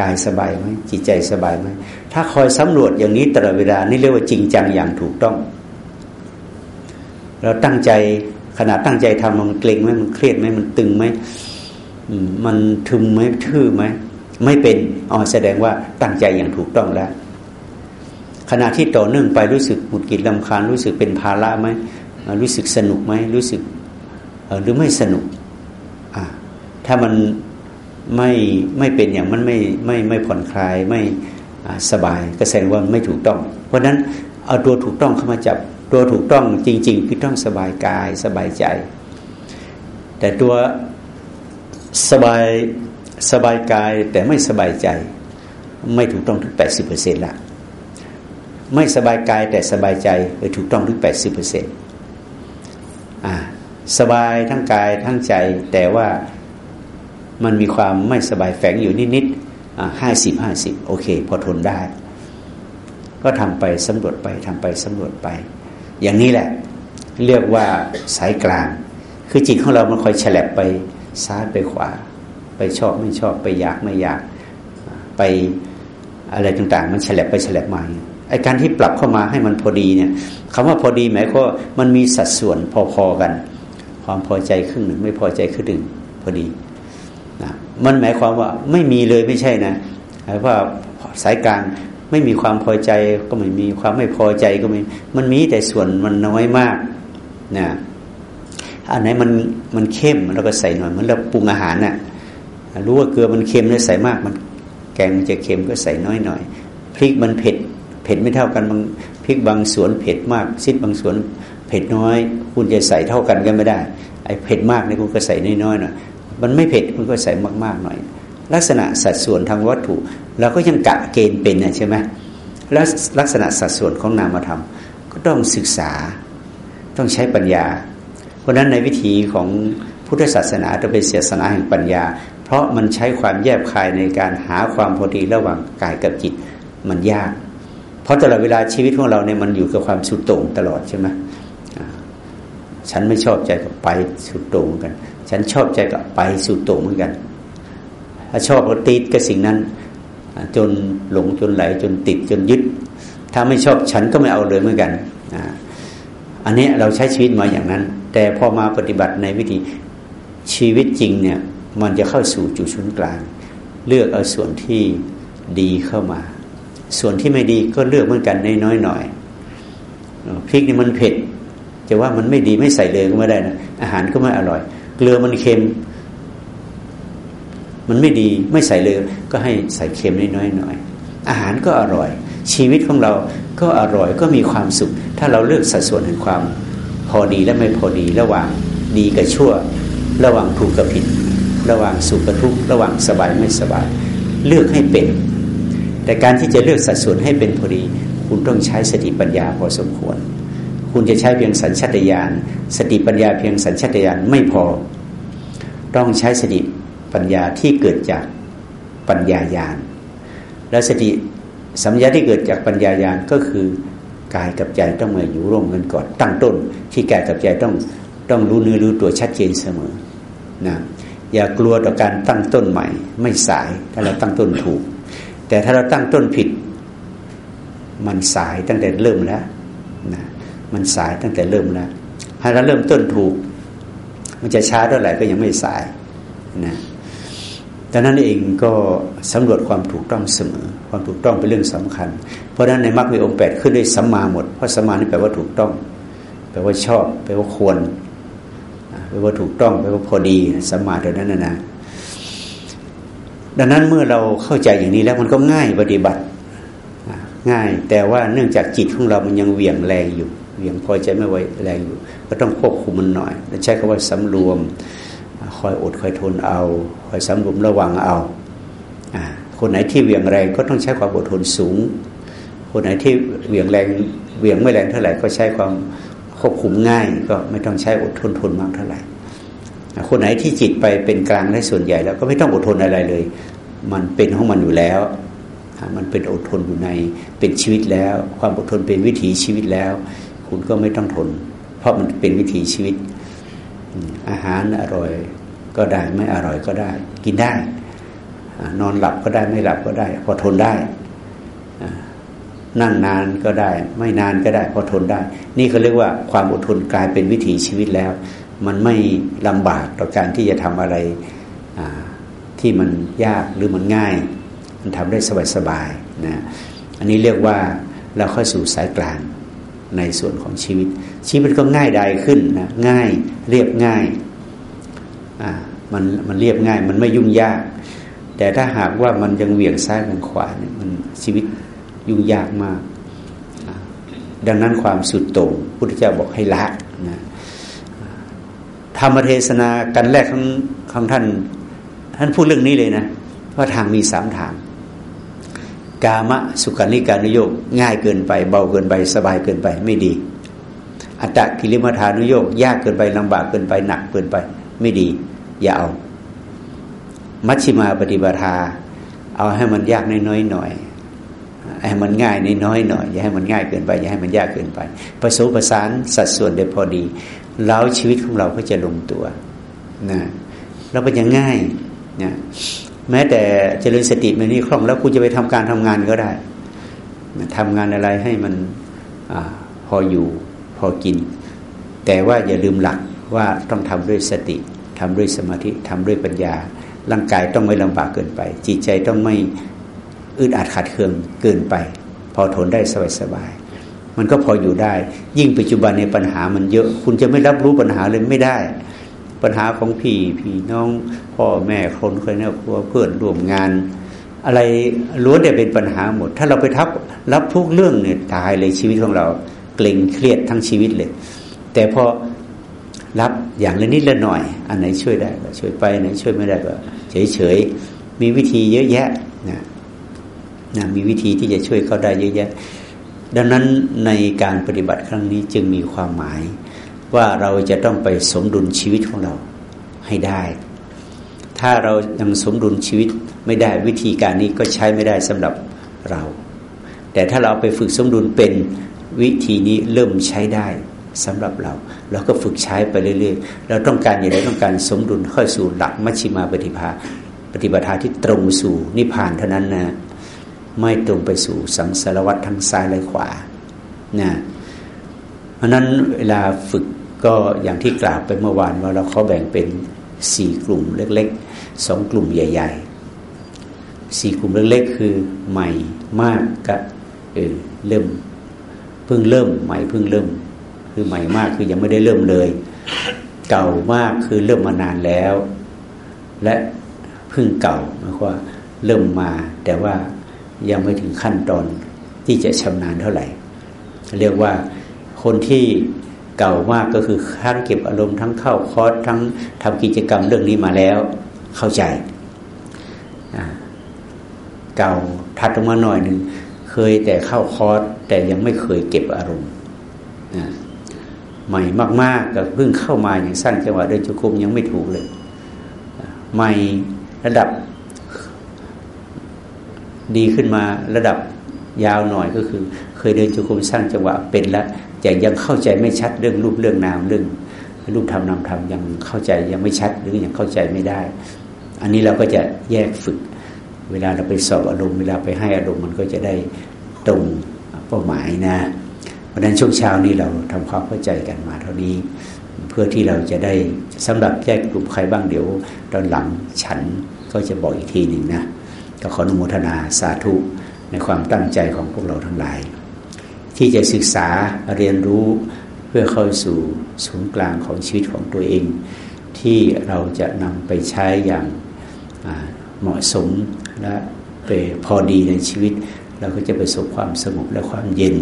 กายสบายไหมจิตใจสบายไหมถ้าคอยสำรวจอย่างนี้ตลอดเวลานี่เรียกว่าจริงจังอย่างถูกต้อง เราตั้งใจขณะตั้งใจทำมันเกร็งไหมมันเครียดไหมมันตึงไหมมันทึมไหมทื่อไหม ไม่เป็นอ๋อแสดงว่าตั้งใจอย่างถูกต้องแล้ว ขณะที่ต่อเนื่องไปรู้สึกหงุดหงิดลำคาญรู้สึกเป็นภาระไหมรู้สึกสนุกไหมรู้สึกหรือไม่สนุกถ้ามันไม่ไม่เป็นอย่างมันไม่ไม่ไม่ผ่อนคลายไม่สบายก็แสดงว่าไม่ถูกต้อง เพราะฉะนั้นเอาตัวถูกต้องเข้ามาจับตัวถูกต้องจริง ๆ คือต้องสบายกายสบายใจ แต่ตัวสบาย สบายกายแต่ไม่สบายใจ ไม่ถูกต้องถึงแปดสิบเปอร์เซ็นต์ละไม่สบายกายแต่สบายใจถูกต้องถึงแปดสิบเปอร์เซ็นต์อ่าสบายทั้งกายทั้งใจ แต่ว่ามันมีความไม่สบายแฝงอยู่นิดๆห้าสิบห้าสิบโอเค พอทนได้ ก็ทำไปสำรวจไปทำไปสำรวจไป อย่างนี้แหละ เรียกว่าสายกลาง คือจิตของเรามันคอยฉลับไปซ้ายไปขวา ไปชอบไม่ชอบไปอยากไม่อยากไปอะไรต่างๆ มันฉลับไปฉลับมาไอการที่ปรับเข้ามาให้มันพอดีเนี่ยคำว่าพอดีหมายความมันมีสัดส่วนพอๆกัน ความพอใจครึ่งหนึ่งไม่พอใจครึ่งหนึ่งพอดีนะมันหมายความว่าไม่มีเลยไม่ใช่นะหมายว่าสายกลางไม่มีความพอใจก็ไม่มีความไม่พอใจก็ไม่มันมีแต่ส่วนมันน้อยมากนะอันไหนมันมันเข้มเราก็ใส่หน่อยเหมือนเราปรุงอาหารน่ะ รู้ว่าเกลือมันเค็มเลยใส่มาก มันแกงมันจะเค็มก็ใส่น้อยหน่อยพริกมันเผ็ดเผ็ดไม่เท่ากันบางพริกบางสวนเผ็ดมากซิดบางสวนเผ็ดน้อย คุณจะใส่เท่ากันก็ไม่ได้ไอ้เผ็ดมากนี่คุณก็ใส่น้อยๆหน่อยมันไม่เผ็ดคุณก็ใส่มากๆหน่อย ลักษณะสัดส่วนทางวัตถุเราก็ยังกะเกณฑ์เป็นนะใช่ไหมแล้วลักษณะสัดส่วนของนามธรรม ก็ต้องศึกษาต้องใช้ปัญญา เพราะนั้นในวิธีของพุทธศาสนาจะเป็นศาสนาแห่งปัญญา เพราะมันใช้ความแยบคายในการหาความพอดีระหว่างกายกับจิตมันยาก เพราะตลอดเวลาชีวิตของเราเนี่ยมันอยู่กับความสุดโต่งตลอดใช่ไหมฉันไม่ชอบใจกับไปสุดโต่งเหมือนกัน ฉันชอบใจกับไปสุดโต่งเหมือนกัน ถ้าชอบก็ติดกับสิ่งนั้น จนหลงจนไหลจนติดจนยึด ถ้าไม่ชอบฉันก็ไม่เอาเลยเหมือนกัน อันนี้เราใช้ชีวิตมาอย่างนั้น แต่พอมาปฏิบัติในวิธีชีวิตจริงเนี่ย มันจะเข้าสู่จุดศูนย์กลาง เลือกเอาส่วนที่ดีเข้ามา ส่วนที่ไม่ดีก็เลือกเหมือนกันน้อยๆหน่อยพริกนี่มันเผ็ดจะว่ามันไม่ดีไม่ใส่เลยก็ไม่ได้นะอาหารก็ไม่อร่อย เกลือมันเค็ม มันไม่ดีไม่ใส่เลยก็ให้ใส่เค็มน้อยๆหน่อยอาหารก็อร่อย ชีวิตของเราก็อร่อยก็มีความสุข ถ้าเราเลือกสัดส่วนแห่งความพอดีและไม่พอดีระหว่างดีกับชั่ว ระหว่างถูกกับผิด ระหว่างสุขกับทุกข์ระหว่างสบายไม่สบาย เลือกให้เป็น แต่การที่จะเลือกสัดส่วนให้เป็นพอดี คุณต้องใช้สติปัญญาพอสมควร คุณจะใช้เพียงสัญชาตญาณสติปัญญาเพียงสัญชาตญาณไม่พอ ต้องใช้สติปัญญาที่เกิดจากปัญญาญาณและสติสัมยาที่เกิดจากปัญญาญาณก็คือกายกับใจต้องมาอยู่ร่วมกันก่อน ตั้งต้น ที่กายกับใจต้องต้องรู้เนื้อรู้ตัวชัดเจนเสมอนะ อย่ากลัวต่อการตั้งต้นใหม่ ไม่สายถ้าเราตั้งต้นถูก แต่ถ้าเราตั้งต้นผิด มันสายตั้งแต่เริ่มแล้วนะมันสายตั้งแต่เริ่มแล้วถ้าเราเริ่มต้นถูก มันจะช้าเท่าไหร่ก็ยังไม่สายนะดังนั้นเองก็สำรวจความถูกต้องเสมอ ความถูกต้องเป็นเรื่องสำคัญ เพราะฉะนั้นในมรรคมีองค์แปดขึ้นด้วยสัมมาหมดเพราะสัมมานี่แปลว่าถูกต้อง แปลว่าชอบ แปลว่าควร แปลว่าถูกต้องแปลว่าพอดีสัมมาเท่านั้นนะนะดังนั้นเมื่อเราเข้าใจอย่างนี้แล้วมันก็ง่ายปฏิบัติง่าย แต่ว่าเนื่องจากจิตของเรามันยังเหวี่ยงแรงอยู่เหวี่ยงพอใจไม่ไหวแรงอยู่ ก็ต้องควบคุมมันหน่อยใช้คำว่าสำรวมคอยอดคอยทนเอา คอยสำรวมระวังเอาคนไหนที่เหวี่ยงแรงก็ต้องใช้ความอดทนสูง คนไหนที่เหวี่ยงแรงเหวี่ยงไม่แรงเท่าไหร่ก็ใช้ความ ควบคุมง่ายก็ไม่ต้องใช้อดทนทนมากเท่าไหร่ คนไหนที่จิตไปเป็นกลางได้ส่วนใหญ่ แล้วก็ไม่ต้องอดทนอะไรเลย มันเป็นของมันอยู่แล้ว มันเป็นอดทนอยู่ในเป็นชีวิตแล้ว ความอดทนเป็นวิถีชีวิตแล้ว คุณก็ไม่ต้องทน เพราะมันเป็นวิถีชีวิต อาหารอร่อยก็ได้ไม่อร่อยก็ได้ กินได้ นอนหลับก็ได้ไม่หลับก็ได้ พอทนได้ นั่งนานก็ได้ ไม่นานก็ได้พอทนได้ นี่เขาเรียกว่าความอดทนกลายเป็นวิถีชีวิตแล้ว มันไม่ลำบากต่อการที่จะทำอะไรที่มันยากหรือมันง่าย มันทำได้สบายๆนะอันนี้เรียกว่าเราเข้าสู่สายกลางในส่วนของชีวิต ชีวิตก็ง่ายดายขึ้นนะง่ายเรียบง่ายอ่ามันมันเรียบง่าย มันไม่ยุ่งยาก แต่ถ้าหากว่ามันยังเหวี่ยงซ้ายเหวี่ยงขวาเนี่ยมันชีวิต ยุ่งยากมาก ดังนั้นความสุดโต่งพุทธเจ้าบอกให้ละนะธรรมเทศนากันแรกของของท่าน ท่านพูดเรื่องนี้เลยนะว่าทางมีสามทาง กามะสุขานิการุโยกง่ายเกินไป เบาเกินไป สบายเกินไปไม่ดี อัตตกิริมาทานุโยกยากเกินไปลำบากเกินไปหนักเกินไป ไม่ดี อย่าเอา มัชชิมาปฏิบัติาเอาให้มันยากน้อยๆหน่อย ให้มันง่ายน,น้อยหน่อยอย่าให้มันง่ายเกินไป อย่าให้มันยากเกินไปผสมผสานสัดส่วนได้พอดี แล้วชีวิตของเราก็จะลงตัวนะเราเป็นอย่างง่ายนะแม้แต่เจริญสติมันนี่คล่องแล้วคุณจะไปทำการทำงานก็ได้ทำงานอะไรให้มันอพออยู่พอกิน แต่ว่าอย่าลืมหลักว่าต้องทำด้วยสติทำด้วยสมาธิทำด้วยปัญญา ร่างกายต้องไม่ลำบากเกินไป จิตใจต้องไม่ อึดอัดขัดเคืองเกินไป พอทนได้สบายๆมันก็พออยู่ได้ ยิ่งปัจจุบันในปัญหามันเยอะ คุณจะไม่รับรู้ปัญหาเลยไม่ได้ ปัญหาของพี่พี่น้อง พ่อแม่คนคนนี้ครัวเพื่อนร่วมงาน อะไรล้วนแต่เป็นปัญหาหมด ถ้าเราไปทับรับทุกเรื่องเนี่ยตายเลยชีวิตของเรา เกร็งเครียดทั้งชีวิตเลย แต่พอรับอย่างละนิดละหน่อย อันไหนช่วยได้ก็ช่วยไปอันไหนช่วยไม่ได้ก็เฉยเฉยมีวิธีเยอะแยะนะ นะมีวิธีที่จะช่วยเขาได้เยอะแยะ ดังนั้นในการปฏิบัติครั้งนี้จึงมีความหมาย ว่าเราจะต้องไปสมดุลชีวิตของเราให้ได้ ถ้าเรายังสมดุลชีวิตไม่ได้วิธีการนี้ก็ใช้ไม่ได้สำหรับเรา แต่ถ้าเราไปฝึกสมดุลเป็นวิธีนี้เริ่มใช้ได้สำหรับเราเราก็ฝึกใช้ไปเรื่อยๆ เราต้องการอย่างไรต้องการสมดุลเข้าสู่หลักมัชฌิมาปฏิภาปฏิบัติที่ตรงสู่นิพพานเท่านั้นนะ ไม่ตรงไปสู่สังสารวัตทั้งซ้ายและขวานะเพราะนั้นเวลาฝึกก็อย่างที่กล่าวไปเมื่อวานว่าเราเขาแบ่งเป็นสี่กลุ่มเล็กๆสองกลุ่มใหญ่ ๆสี่กลุ่มเล็กๆ คือใหม่มากกับเออเริ่มเพิ่งเริ่มใหม่เพิ่งเริ่ม คือใหม่มากคือยังไม่ได้เริ่มเลย เก่ามากคือเริ่มมานานแล้ว และเพิ่งเก่าหมายความว่าเริ่มมาแต่ว่า ยังไม่ถึงขั้นตอนที่จะชำนาญเท่าไหร่ เรียกว่าคนที่เก่ามากก็คือทั้งเก็บอารมณ์ทั้งเข้าคอร์สทั้งทำกิจกรรมเรื่องนี้มาแล้ว เข้าใจ เก่าทัดลงมาหน่อยหนึ่งเคยแต่เข้าคอร์สแต่ยังไม่เคยเก็บอารมณ์ใหม่มากๆก็เพิ่งเข้ามาอย่างสั้นจังหวะเดินจุกุมยังไม่ถูกเลย ใหม่ระดับ ดีขึ้นมาระดับยาวหน่อยก็คือ เคยเดินจุกุมสร้างจังหวะเป็นแล้วแต่ยังเข้าใจไม่ชัดเรื่องรูปเรื่องนามเรื่องรูปธรรมนามธรรมยังเข้าใจยังไม่ชัดหรือยังเข้าใจไม่ได้ อันนี้เราก็จะแยกฝึก เวลาเราไปสอบอารมณ์เวลาไปให้อารมณ์มันก็จะได้ตรงเป้าหมายนะเพราะนั้นช่วงเช้านี้เราทำความเข้าใจกันมาเท่านี้ เพื่อที่เราจะได้สำหรับแยกกลุ่มใครบ้างเดี๋ยวตอนหลังฉันก็จะบอกอีกทีหนึ่งนะ ก็ขออนุโมทนาสาธุในความตั้งใจของพวกเราทั้งหลาย ที่จะศึกษาเรียนรู้เพื่อเข้าสู่ศูนย์กลางของชีวิตของตัวเอง ที่เราจะนำไปใช้อย่างเหมาะสมและไปพอดีในชีวิต เราก็จะประสบความสงบและความเย็น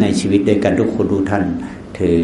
ในชีวิตด้วยกันทุกคนทุกท่านเธอ